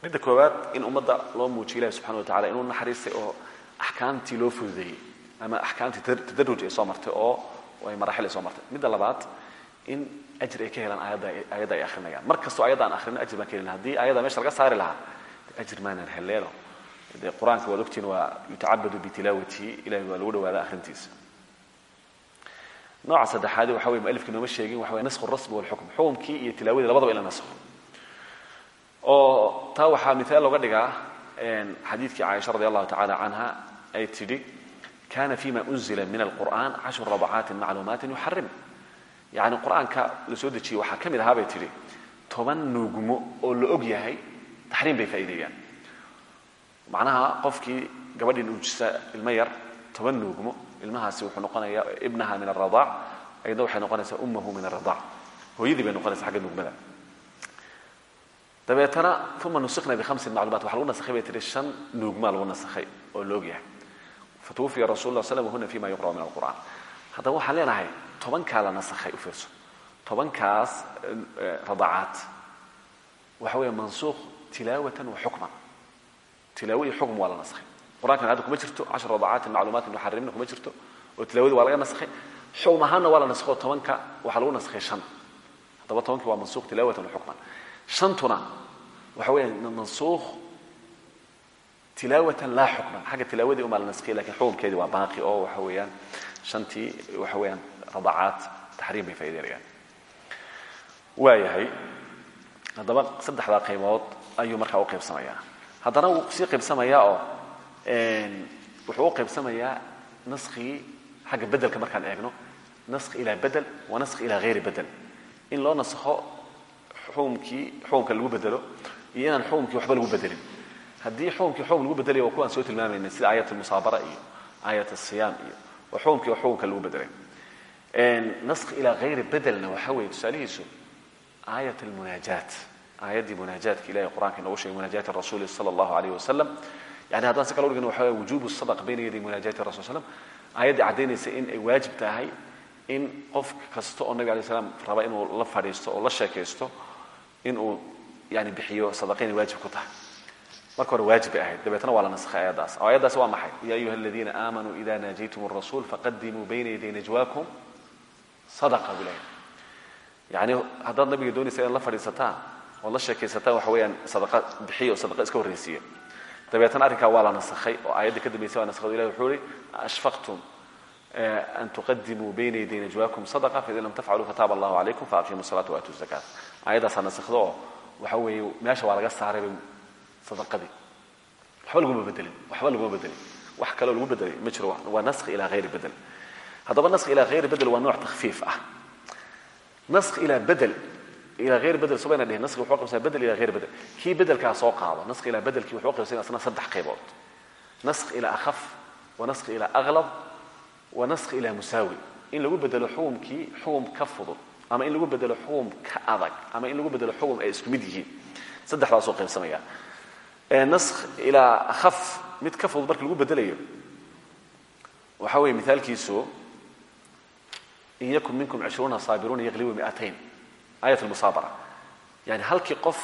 Midda koowaad in ummadda loo muujiyo ilahi subxana wa tacala inuu naxariistay oo axkaamtii loo fududeeyey ama axkaamtii tadaruj ay soo martay oo ay maraaxil soo martay. Midda labaad in ajir ay ka helaan aayadda ay akrinayaan mar kastoo ayadda aan akrino ajir baan ka helin. Haddii ayadda meesha laga saari lahaa ajir maanan heleelo dee qur'aanka ogtiin waa yutacabadu bitilaawatihi ilahi waa lagu dhawaada akhrintiisa. Nooca saddexaadi waxa wey mualifki nooma sheegin waxa wey nasku rasmi walxukm xukumkii iyo tilaawadii labadaba in la oo taa waxaa miaal looga dhigaa xadiidkii caaisha radi allahu tacala canha ay tidhi kana fima unzila min alqur'an cashru rabacaatin macluumaatin yuxarim yani qur'aanka la soo dejiyey waxaa ka mid ahaa bay tidhi toban nuugmo oo la og yahay taxriim bay faa'iideeyaan. Macnaha qofkii gabadhii nuujisa ilmo yar toban nuugmo ilmahaasi wuxuu noqonaya ibnaha min aradaac ayadna waxay noqonaysaa ummahu min aradaac hooyadii bay noqonaysa xagga nugmada dabeetana uma nusikna bihamsin macluumat waxa lagu nasakhay bay tihi shan nuugmaa lagu nasakhay oo la ogyahay fatwufiya rasul la slam wahuna fima yuqra'u min alqur'an haddaba waxaan leenahay tobankaa la nasakhay u fiirso. Tobankaas radacaat waxa weeye mansuuq tilaawatan wa xukman tilaawo iyo xukm waa la nasakhay. Qur'ankan hadda kuma jirto cashar radacaatin macluumaatin muxarimina kuma jirto oo tilaawadii waa laga nasakhay. Xukm ahaanna waa la naskho tobanka waxaa lagu naskhay shan. Haddaba tobankii waa mansuuq tilaawatan wa xukman. Shantuna waxa weeye mansuuq tilaawatan laa xukman xagga tilaawadii umaa la naskhiya laakiin xukumkeedii waa baaqi. Oo waxa weeyaan shantii waxa weeyaan radacaat taxriim bay faa'idaynayaan waayahay haddaba saddexdaa qaybood ayuu markaa u qaybsamayaa haddana wuu sii qaybsamayaa oo wuxuu u qaybsamayaa naskigii xagga bedelka markaan eegno naskh ilaa bedel wa naskh ilaa hayri bedel in loo naskho xukumkii xukumka lagu bedelo iyo inaan xukumkii waxba lagu bedelin haddii xukumkii xukum lagu bedelayo waa kuwaan soo tilmaamayna sida aayat almusaabara iyo aayat asiyaam iyo waa xukumkii waa xukumka lagu bedelay naskh ilaa hayri bedelna waxa weeye tusaalihiisu aayat almunaajaat. Aayaddii munaajaadka ilahay qur'anka inoogu sheegay munaajaati rasuuli sala allahu alayh wasalam yani haddaan si kale udhigno waxa weye wujubu sadaqa bayna yaday munaajaati rasul slam aayaddii caddaynaysa in ay waajib tahay in qof kasta oo nabi alay slam raba inuu la fadhiisto oo la sheekaysto inuu yani bixiyo sadaqa inay waajib ku tahay. Marka hore waajib bay ahayd. Dabeetna waa la naskhay aayaddaas. Oo aayaddaas waa maxay? Ya ayuha aladiina aamanuu ida naajaytum الrasuul faqadimuu bayna yaday najwaakum sadaqa buu leeyahay yani haddaad nabiga doonaysa inaad la fadhiisataan ood la sheekaysataan waxa weeyaan sadaqa bixiya oo sadaqa iska horraysiiya dabeetna arrinkaa waa la nasakhay oo aayadda ka dambaysa waa naskhay ilahi wuxuu ihi ashfaqtum an tuqadimuu bayna yaday najwaakum sadaqa fain lam tafcaluu fataaba allahu calaykum faaqimu salata waatuu zakaat. Aayaddaasaa nasakhda oo waxa weeye meesha waa laga saaray sadaqadii. Waxba laguma bedelin waxba laguma bedelin. Wax kaleo lagu bedelay ma jiro waa naskh ilaa hayri bedel haddaba naskh ilaa hayri bedel waa nooc takhfiif ah. Naskh ilaa bedel ilaa hayr bedel so bayna dhihin naskhi wuxuu qabsaa bedel ilaa hayr bedel. Kii bedelkaa soo qaado naskh ilaa bedelkii wuxuu qabsanya asna saddex qaybood. Naskh ilaa akhaf wa naskh ilaa aghlab wa naskh ilaa musaawi. In lagu bedelo xukumkii xukum ka fudud ama in lagu bedelo xukum ka adag ama in lagu bedelo xukum ay isku mid yihiin. Saddexdaasoo qaybsamaya. Naskh ilaa akhaf mid ka fudud marka lagu bedelayo. Waxa weeye mithaalkiisu in yakun minkum cishruuna saabiruuna yaglibu miatayn aayat almusaabara yani halkii qof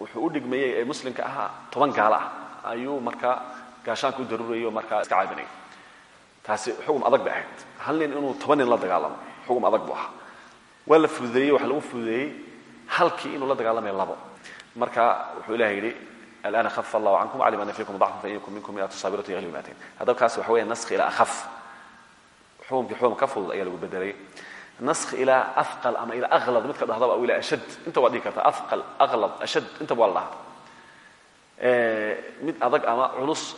wuxuu u dhigmayey ee muslimka ahaa toban gaalo ah ayuu markaa gaashaanka u daruurayay oo markaa iska caabinayay taasi xugum adag bay ahayd hal nin inuu toban nin la dagaalamo xugum adag buu ahaa waa la fududeeyey waxaa lagu fududeeyey halkii inuu la dagaalamayo labo marka wuxuu ilaha yidhi alana khaf allahu cankum calima ana fiikum dacfan fain yakun minkum miatu saabiratu yaglibu miatayn haddaba kaasi waxa weya naskhi ilaa akhaf xukumkii xugum ka fudud ayaa lagu bedelay naskh ilaa aqal ama ilaa aklad midka dhahdaba aw ilaa ashad. Inta waa dhigi karta aqal aklad ashad. Intaba waa la dhahaa. Mid adag ama culus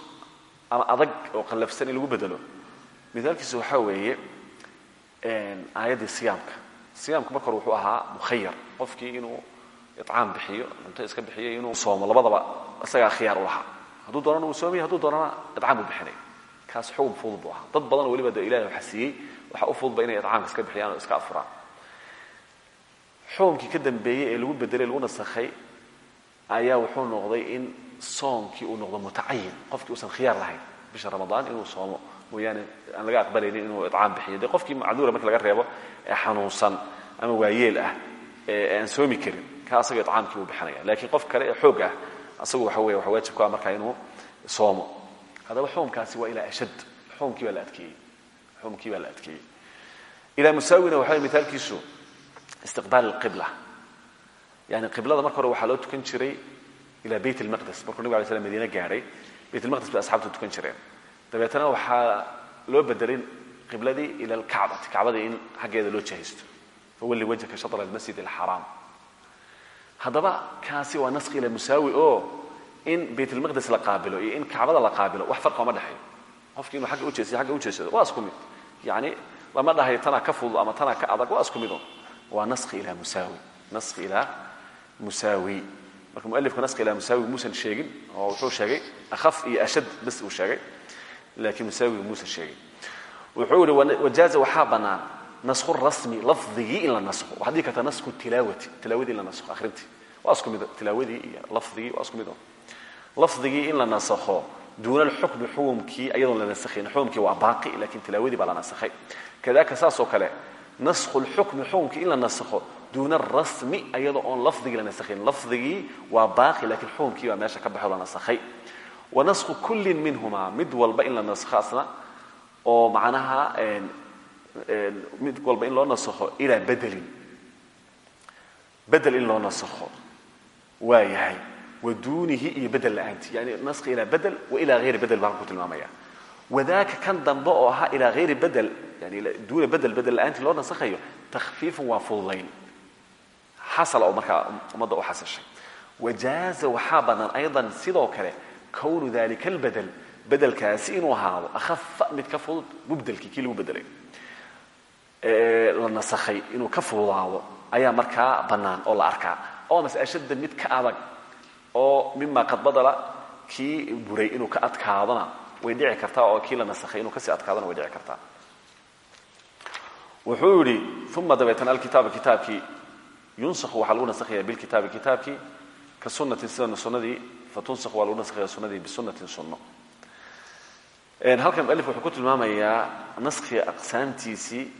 ama adag oo qallafsan in lagu bedelo mithaalkiisu waxaa weeye aayaddii siyaamka. Siyaamka marka hore wuxuu ahaa mukhayar. Qofkii inuu icaam bixiyo cunto iska bixiyo inuu soomo labadaba isagaa khiyaar u lahaa. Hadduu doonana uu soomaya hadduu doonana icaam uu bixinay kaas xugum fudud buu ahaa. Dad badan weliba de ilahi waxa siiyey waxa u fududba inay icaamka iska bixiyaan oo iska afuraan. Xukumkii ka dambeeyey ee lagu bedelay lagu nasakhay ayaa wuxuu noqday in soonkii uu noqdo mutacayin qofkii uusan khiyaar lahayn. Bisha ramadaan inuu soomo mooyaane aan laga aqbalaynin inuu icaam bixiyo. Dee qofkii macduura marki laga reebo ee xanuunsan ama waayeel ah ee aan soomi karin ka asaga icaamkii buu bixinaya laakiin qof kale ee xoog ah asagu waxa weye waxa waajib ku ah markaa inuu soomo haddaba xukumkaasi waa ilaa ashad. Xukumkii baa la adkeeyey. Xukumkii baa la adkeeyey. Ilaa musaawina waxa way mithaalkiisu istiqbaal alqibla yani qiblada marka hore waxaa loo tukan jiray ilaa bayt almaqdes markuu nabig alay slam madiine gaadhay bayt almaqdes bay asxaabtu tukan jireen. Dabeetana waxaa loo bedelay qibladii ila alkacbati kacbadii in xaggeeda loo jahaysto. Fawalli wajhaka shatra almasjid alxaraam haddaba kaasi waa naski ila musaawi oo in bayt almaqdes la qaabilo iyo in kacbada la qaabilo wax farqa ma dhexeeyo qofkii inuu agga ujeedsay agga ujeedsado waa isku mid. Yani lama dhahayo tanaa ka fudud ama tanaa ka adag waa isku midun waa naski ilaa musaawi. Naski ilaa musaawi. Marka mualifka naski ilaa musaawi muusan sheegin oo wuxuu sheegay akhaf iyo ashad bas uu sheegay laakiin musaawi muusan sheegin wuxuu yihi wajaaza waxaa bannaan rasmi lafdigii in la naskho. Waxaad dhihi kartaa nasku tilaawati tilaawadii in waa isku mid tilaawadii iyo waa isku mid lafdigii in la nasakho duuna alxukmi xukumkii ayadoon la nasakhayn xukumkii waa baaqi laakiin tilaawadii baa la nasakhay. Kadalika saas oo kale naskhu lxukmi xukumkii in la nasakho duuna arasmi ayadoo oon lafdigii la nasakhayn lafdigii waa baaqi laakiin xukumkii baa meesha ka baxo la nasakhay. Wa naskhu kullin minhuma mid walba in la naskho oo macnaha mid walba in loo nasakho ilaa bedelin bedel in loo nasakho. Waa wa duunihi iyo bedel la'aanti yani naskhi ilaa bedel wa ilaa hayri bedel baan ku tilmaamaya wadaaka kan dambe oo ahaa ilaa hayri bedel yani duuna bedel bedel la'aanti loo nasakhayo takhfiifun waa fududayn xasal oo markaa ummadda u xasishay wajaaza waxaa bannaan aydan sidoo kale kownu dalika albedel bedelkaasi inuu ahaado akhafa mid ka fudud mubdelkii kii lagu bedelay la nasakhay inuu ka fududaado ayaa markaa bannaan oo la arkaa oo mas'ashada mid ka adag oo mima qad badala kii buray inuu ka adkaadona way dhici kartaa oo kii la nasakhay inuu ka sii adkaadona way dhici kartaa. Wuxuu yidhi uma dabeetana alkitaaba kitaabkii yunsakhu waxaa lagu nasakhaya bilkitaabi kitaabkii ka sunnatin sida sunnadii fatunsakh waa lagu nasakhaya sunnadii bisunnatin sunno. Halkan mualif wuxuu ku tilmaamayaa naskhiga aqsaamtiisii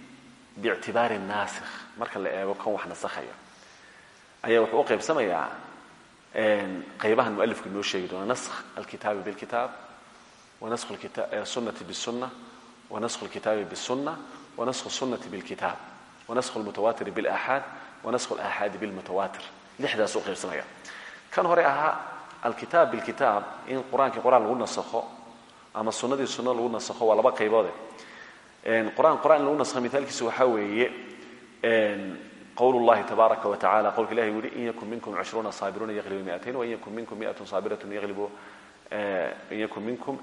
biictibaari naasikh marka la eego kan wax nasakhaya ayaa wuxuu u qaybsamayaa qaybahan mualifku inoo sheegi doona naskh alkitaabi bilkitaab wa naskhu sunnati bisunna wa naskhu alkitaabi bisunna wa naskhu sunnati bilkitaab wa naskhu almutawatiri bilaxaad wa naskhu alaxaadi bilmutawatir lixdaas u qaybsamaya kan hore ahaa alkitaab bilkitaab in qur'aankii qur'aan lagu nasakho ama sunnadii sunna lagu nasakho waa laba qayboode. Qur'aan qur'aan in lagu nasakho mithaalkiisu waxaa weeye qwl اllahi tabaaraka wa tacala qowlka ilahi yihi in yakun minkum cishruuna saabiruuna yaglibu miatayn wain yakun minkum miatun saabiratun yaglibu in yakun minkum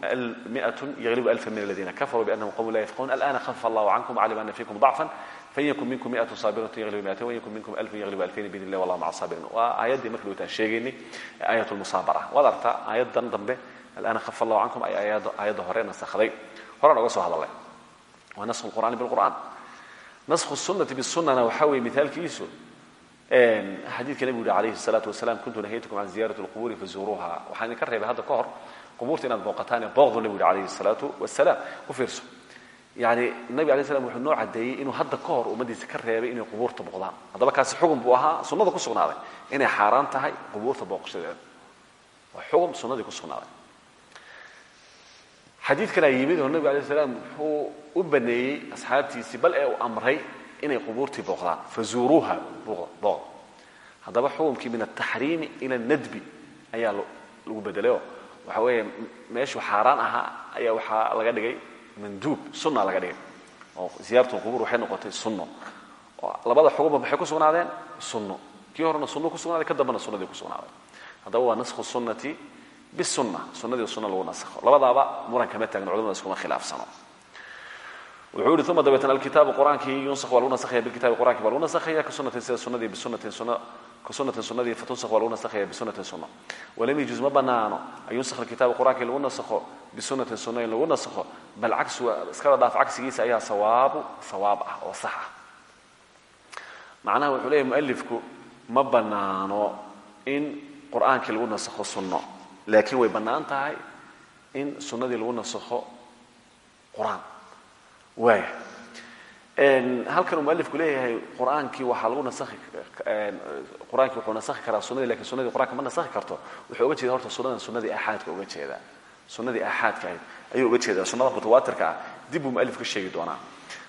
miatun yaglibu alfa min aladiina kafaruu biannahum qowmun la yafqahun alana khafafa allahu cankum calima ana fiikum ضacfan fain yakun minkum miatun saabiratun yaglibu miatayn wain yakun minkum alfun yaglibu alfayn biidn illah wallahu maca saabiriin waa aayaddii marka dhowtaan sheegaynay aayat lmusaabara waad artaa aayaddan dambe alana khafafa allahu cankum ay aayadda hore nasakhday horaan oga soo hadalay waa nasku qur'ani bilqur'an naskhu sunati bsunana waxaa weeye miaalkiisu xadiidka nebigu yuri alayhi salaatu wasalam kuntu nahaytukum can ziyarat lqubuuri fazuuruuha waxaa idinka reebay hadda ka hor qubuurta inaad booqataan ee booqdu nebigu yuri alayhi salaatu wasalaam. U fiirso. Yani nabi alay slam wuxuu noo caddeeyey inuu hadda ka hor ummadiisa ka reebay inay qubuurta booqdaan. Haddaba kaasi xugun buu ahaa sunnada ku sugnaaday. Inay xaaraan tahay qubuurta booqashadeeda waa xugum sunnadii ku sugnaaday xadiidkanaa yimid oo nebigu alay slam wuxuu u baneeyey asxaabtiisii bal ee uu amray inay qubuurtii booqdaan fazuuruuha booqda haddaba xukumkii min altaxriimi ila alnadbi ayaa lagu bedelayoo waxa weeye meeshuu xaaraan ahaa ayaa waxaa laga dhigay manduub sunna laga dhigay. Oo ziyaaratulqubuur waxay noqotay sunno. Labada xugumba maxay ku sugnaadeen? Sunno. Kii horena sunno ku sugnaaday ka dambena sunnadii ku sugnaaday haddaba waa naskhu sunnati bisunna sunnadii sunna lagu nasakho labadaaba muran kama taagna culamada iskuma khilaafsano. Wuxuu yihi uma dabeetna alkitaabu qur'aankii yunsakh waa lagu nasakhaya bilkitabi qur'aankii baa lagu nasakhaya ka sunnatin sida sunnadii bisunatin sunna ka sunnatin sunnadii fatunsakh waa lagu nasakhaya bisunatin sunna. Walam yajuz ma banaano an yunsakh alkitaabu qur'aankii lagu nasakho bisunatin sunna in lagu nasakho bal cagsu iskala dhaaf cagsigiisa ayaa sawaabu sawaab ah oo sax ah. Macnaha wuxuu leeyahy mualifku ma banaano in qur'aankii lagu nasakho sunno laakiin way bannaan tahay in sunnadii lagu nasakho qur'aan. Waaya halkan mualifku leeyahay qur'aankii waxaa lagu nasakhi qur'aankii wuxuu nasakhi karaa sunnadii laakiin sunnadii qur'aanka ma nasakhi karto. Wuxuu uga jeeda horta sunnadan sunnadii aaxaadka uga jeedaa. Sunnadii aaxaadka ahayd ayuu uga jeedaa. Sunnada mutawaatirka ah dib buu mualif ka sheegi doonaa.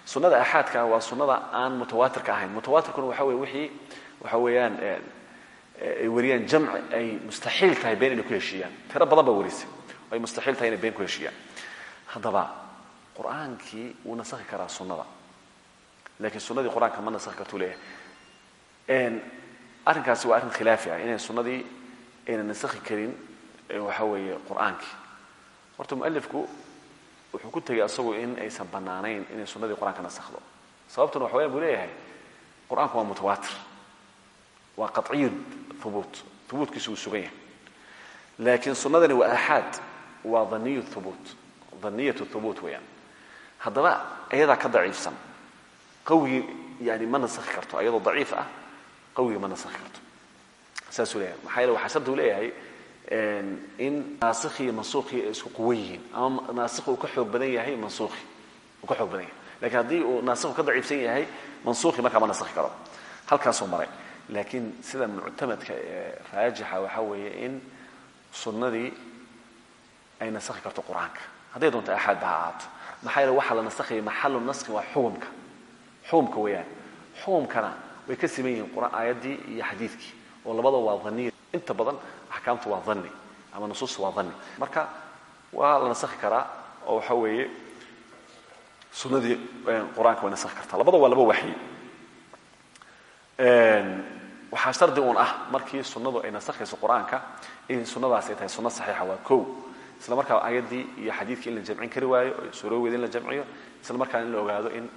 Sunnada aaxaadka waa sunnada aan mutawaatirka ahayn. Mutawaatirkuna waxa weye wixii waxa weeyaan ay wariyaan jamci ay mustaxiil tahay been inay ku heshiiyaan. Tiro badan baa warisay ay mustaxiil tahay inay been ku heshiiyaan. Haddaba qur'aankii wuu nasakhi karaa sunnada. Laakiin sunnadii qur'aanka ma nasakhi kartuu leeyahay. Arrinkaasi waa arrin khilaafi ah. Inay sunnadii ayna nasakhi karin waxa weeye qur'aankii. Horta mualifku wuxuu ku tegey asagu in aysan bannaanayn inay sunnadii qur'aanka nasakhdo sababtuna waxa weyan buu leeyahay qur'aanku waa mutawaatir waa qaciyu hubuut hubuutkiisu wuu sugan yahay. Laakiin sunnadani waa aaxaad. Waa dhaniyu hubuut dhaniyat hubuut weeyaan. Haddaba iyadaa ka daciifsan. Qawigii yani ma nasakhi karto. Iyadoo daciif ah qawigii ma nasakhi karto. Saasuu leeyahay. Maxaa yeele waxaa shardi u leeyahay in naasikhi iyo mansuukhii ay isku quwan yihiin. Ama naasikhi uu ka xoog badan yahay mansuukhi uu ka xoog badan yahay. Lakiin haddii uu naasikhu ka daciifsan yahay mansuukhi markaa ma nasakhi karo. Halkaasuu maray laakiin sida muctamadka ee raajixa waxaa weeye in sunnadii ay nasakhi karto qur'aanka. Hadday doonto axaadba ha ahaato. Maxaa yeele waxaa la nasakhaya maxalu naskhi waa xukumka. Xukumka weeyaan. Xukumkana way ka siman yihiin qur aayaddii iyo xadiidkii. Oo labada waa daniya inta badan axkaamtu waa dani ama nusuustu waa dani marka waa la nasakhi karaa oo waxa weeye sunnadii qur'aanka way nasakhi kartaa. Labada waa laba waxyi waxaa shardi uun ah markii sunnadu ay nasakhayso qur'aanka in sunnadaas ay tahay sunno saxiixa waa kow. Isla markaa ayaddii iyo xadiidkii in la jamcin kari waayo o suurooweeda in la jamciyo isla markaa in la ogaado in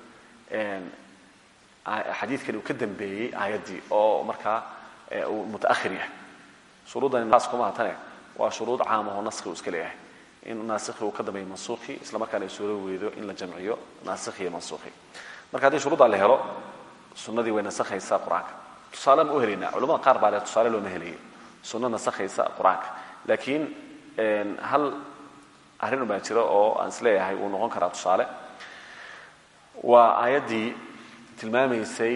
xadiidkani uu ka dambeeyey aayaddii oo markaa uu mutaahir yahay. Shuruuddan naas kuma hatane waa shuruud caam ahoo naskhi uu iska leeyahay. In naasikhi uu ka dambeeyo mansuukhi isla markaana ay suuro weydo in la jamciyo naasikhi iyo mansuukhi marka haddii shuruuddaa la helo sunnadii way nasakhaysaa qur'aanka tusaale ma u helaynaa culamada qaar baa leh tusaale looma helayo sunno nasakhaysa qur'aanka. Laakiin hal arrin baa jira oo aan is leeyahay noqon karaa tusaale. Waa aayaddii tilmaamaysay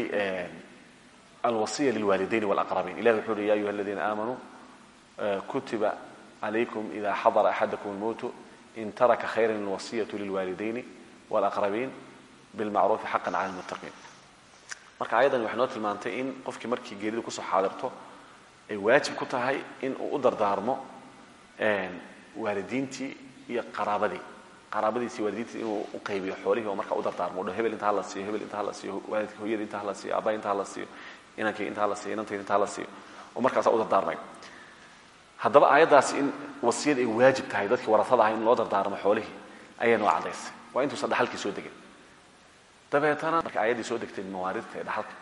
alwasiya lilwaalidayn walaqrabiin. Ilahi wuxu ya ayuha aladiina aamanuu e, kutiba calaykum ida xadara axadakum almowtu in taraka khayran alwasiyatu lilwaalidayni walaqrabiin bilmacruufi xaqan cala almuttaqiin marka ayaddani waxay noo tilmaantay in qofkii markii geeridu ku soo xaadirto ay waajib ku tahay in uu u dardaarmo waalidiintii iyo qaraabadii. Qaraabadiisi waalidiintii inuu u qaybiyo xoolihii oo marka u dardaarmo. Udho hebel inta hala siiyo hebel inta hala siiyo waalidka hooyada inta hala siiyo aabbaha inta hala siiyo inankayga inta hala siiyo inantayda inta hala siiyo. Oo markaasaa u dardaarmay. Haddaba aayaddaasi in wasiyad ay waajib tahay dadkii warasada ah in loo dardaarmo xoolihii ayay noo caddaysay. Waa intuusan dhaxalkii soo degin dabeetana marka aayaddii soo degtay mawaaridta ee dhaxalka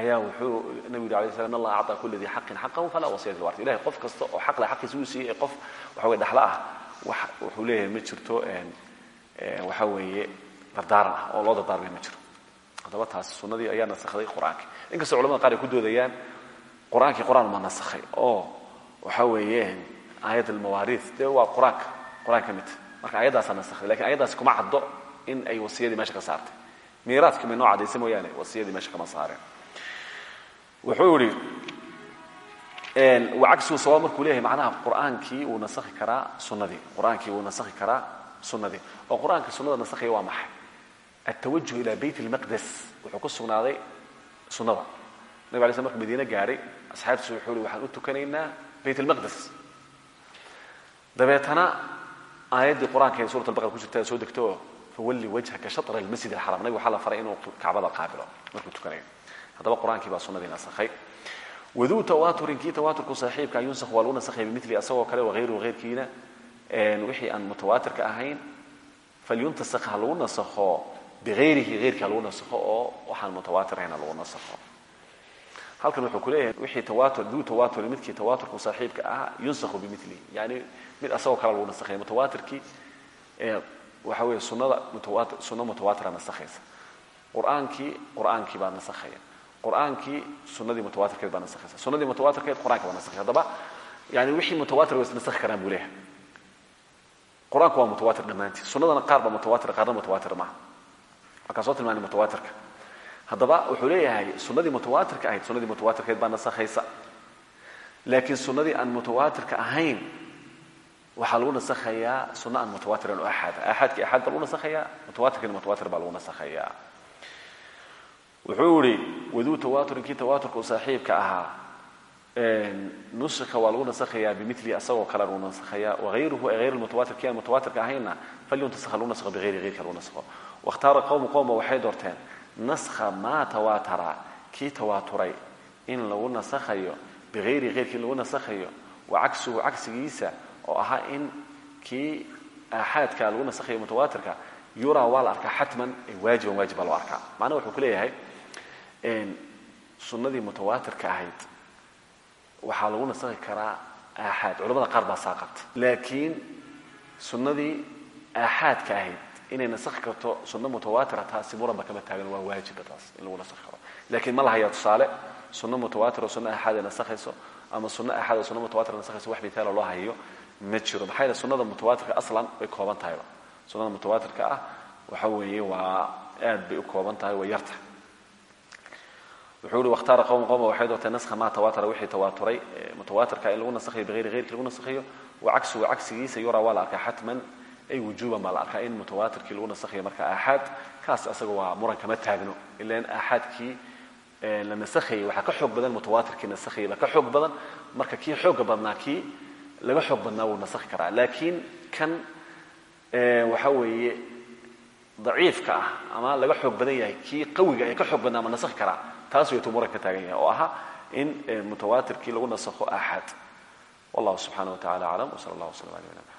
ayaa wuxuu nabigu yidhi alay slam in allah acطaa kula dii xaqin xaqahu falaa wasiyata lilwaris ilahay qof kasta oo xaq leh xaqiisa uu siiyey qof waxa weye dhaxlo ah wuxuu leeyahay ma jirto waxa weeye dardaaran ah oo loo dardaarmay ma jiro. Haddaba taasi sunnadii ayaa nasakday qur'aankii inkastoo culamada qaar ay ku doodayaan qur'aankii qur'aan ma nasakhay oo waxa weeye aayad almawaariid dee waa qur'aanka qur'aan ka midta marka ayaddaasaa nasakday laakiin ayaddaasi kuma caddo in ay wasiyadii meesha ka saartay miiraadkii may noo caddaysa mooyaane wasiyadii meesha kama saareen wuxuu yihi wacagsigu sabab markuu leeyahay macnaha qur'aankii wuu nasakhi karaa sunnadii. Qur'aankii wuu nasakhi karaa sunnadii. Oo qur'aanka sunnada nasakhaya waa maxay? Altawajuh ila bayt اlmaqdes wuxuu ku sugnaaday sunnada. Nabig alay sl markuu madiine gaadhay asxaabtiisu wuxuu hi waxaan u tukanaynaa bayt اlmaqdes dabeetana aayaddii qur'aanka ee surat albaqara ku jirta soo degto oo fawalli wajhaka shatra almasjid alxaram nabig waxaa la faray inuu kacbada qaabilo markuu tukanayo haddaba qur'aankii baa sunnadii nasakhay waduu tawaturin kii tawaturku saaxiibka yunsakh waa lagu nasakhaya bimili asagoo kale wahayruhu hayrkiina wixii aan mutawaatirka ahayn falyuntasakh ha lagu nasakho biayrihi hayrkii ha lagu nasakho oo waxaan mutawaatir ahayn ha lagu nasakho halkan wuxuu ku leeyahay wixii tawatur duu tawatur midkii tawaturku saaxiibka ahaa yunsakhu bimilihi yani mid asagoo kale lagu nasakhaya mutawaatirkii waxa weeye sunnada mutawatir sunno mutawaatira nasakhaysa. Qur'aankii qur'aankii baa nasakhaya. Qur'aankii sunadii mutawaatirkeed baa nasakhaysa. Sunadii mutawaatirkeed qur'aanka baa nasakhaya. Haddaba yani wixii mutawaatir way isnasakhi karaan buu leeyahay. Waa mutawaatir dhammaantii sunnadana qaar baa mutawaatir qaarna mutawaatir maaha. Markaan soo tilmaanay mutawaatirka. Haddaba wuxuu leeyahay sunnadii mutawaatirka ahayd sunnadii mutawaatirkeed baa nasakhaysa. Laakiin sunnadii aan mutawaatirka ahayn waxaa lagu nasakhayaa sunno aan mutawatiran oo axaada axaadkii axaad baa lagu nasakhayaa mutawaatirkiina mutawaatir baa lagu nasakhayaa. Wuxuu yihi waduu tawaturin kii tawaturka u saaxiibka ahaa nuska waa lagu nasakhayaa bimili asagoo kale lagu nasakhayaa wahayruhu hayr mutawatir kii aan mutawaatirka ahayna falyuntasakha lagu nasakho bihayri hayrka lagu nasakho. Wakhtaara qowmu qowma waxay doorteen naskha maa tawaatara kii tawaaturay in lagu nasakhayo bihayri hayrkii lagu nasakhayo wa cagsuhu cagsigiisa oo ahaa in kii aaxaadka lagu nasakhayo mutawaatirka yuraa waa la arkaa xatman waajiban waajib baa loo arkaa. Wuxuu ku leeyahay sunnadii mutawaatirka ahayd waxaa lagu nasakhi karaa aaxaad. Culamada qaar baa saa qabta laakiin sunnadii aaxaadka ahayd inay nasakhi karto sunno mutawaatira taasi muranba kama taagan waa waajiba taas in lagu nasakhi laakiin ma lahayaa tusaale sunno mutawaatir oo sunno axaad ay ama sunno axaad oo sunno mutawatir nasakhayso wax mithaala loo hayo ma jiro. Maxaa yeele sunnada mutawaatirka aslan way kooban tahayba sunnada mutawaatirka ah waxa weeye waa aad bay u kooban tahay way yarta. Wuxuu yihi wakhtaara qowm qowma waxay doortay naskha maa tawaatara wixii tawaaturay mutawaatirka in lagu nasakhayo bihayri hayrki lagu nasakhayo wa cagsuhu cagsigiisa yuraa waa la arkaa xatman ay wujuuban baa la arkaa in mutawaatirkii lagu nasakhayo marka aaxaad. Kaas asaga waa muran kama taagno ilan aaxaadkii la nasakhayay waxaa ka xoog badan mutawaatirkii nasakhayay baa ka xoog badan marka kii xooga badnaa kii laga xoog badnaa wuu nasakhi karaa. Laakiin kan waxa weeye daciifka ah ama laga xoog badan yahay kii qawiga ee ka xoog badnaa ma nasakhi karaa taas waytuu muran ka taagan yahay oo ahaa in mutawaatirkii lagu nasakho aaxaad wallahu subxana wa tacala aclam wsala allah wslam ala nabina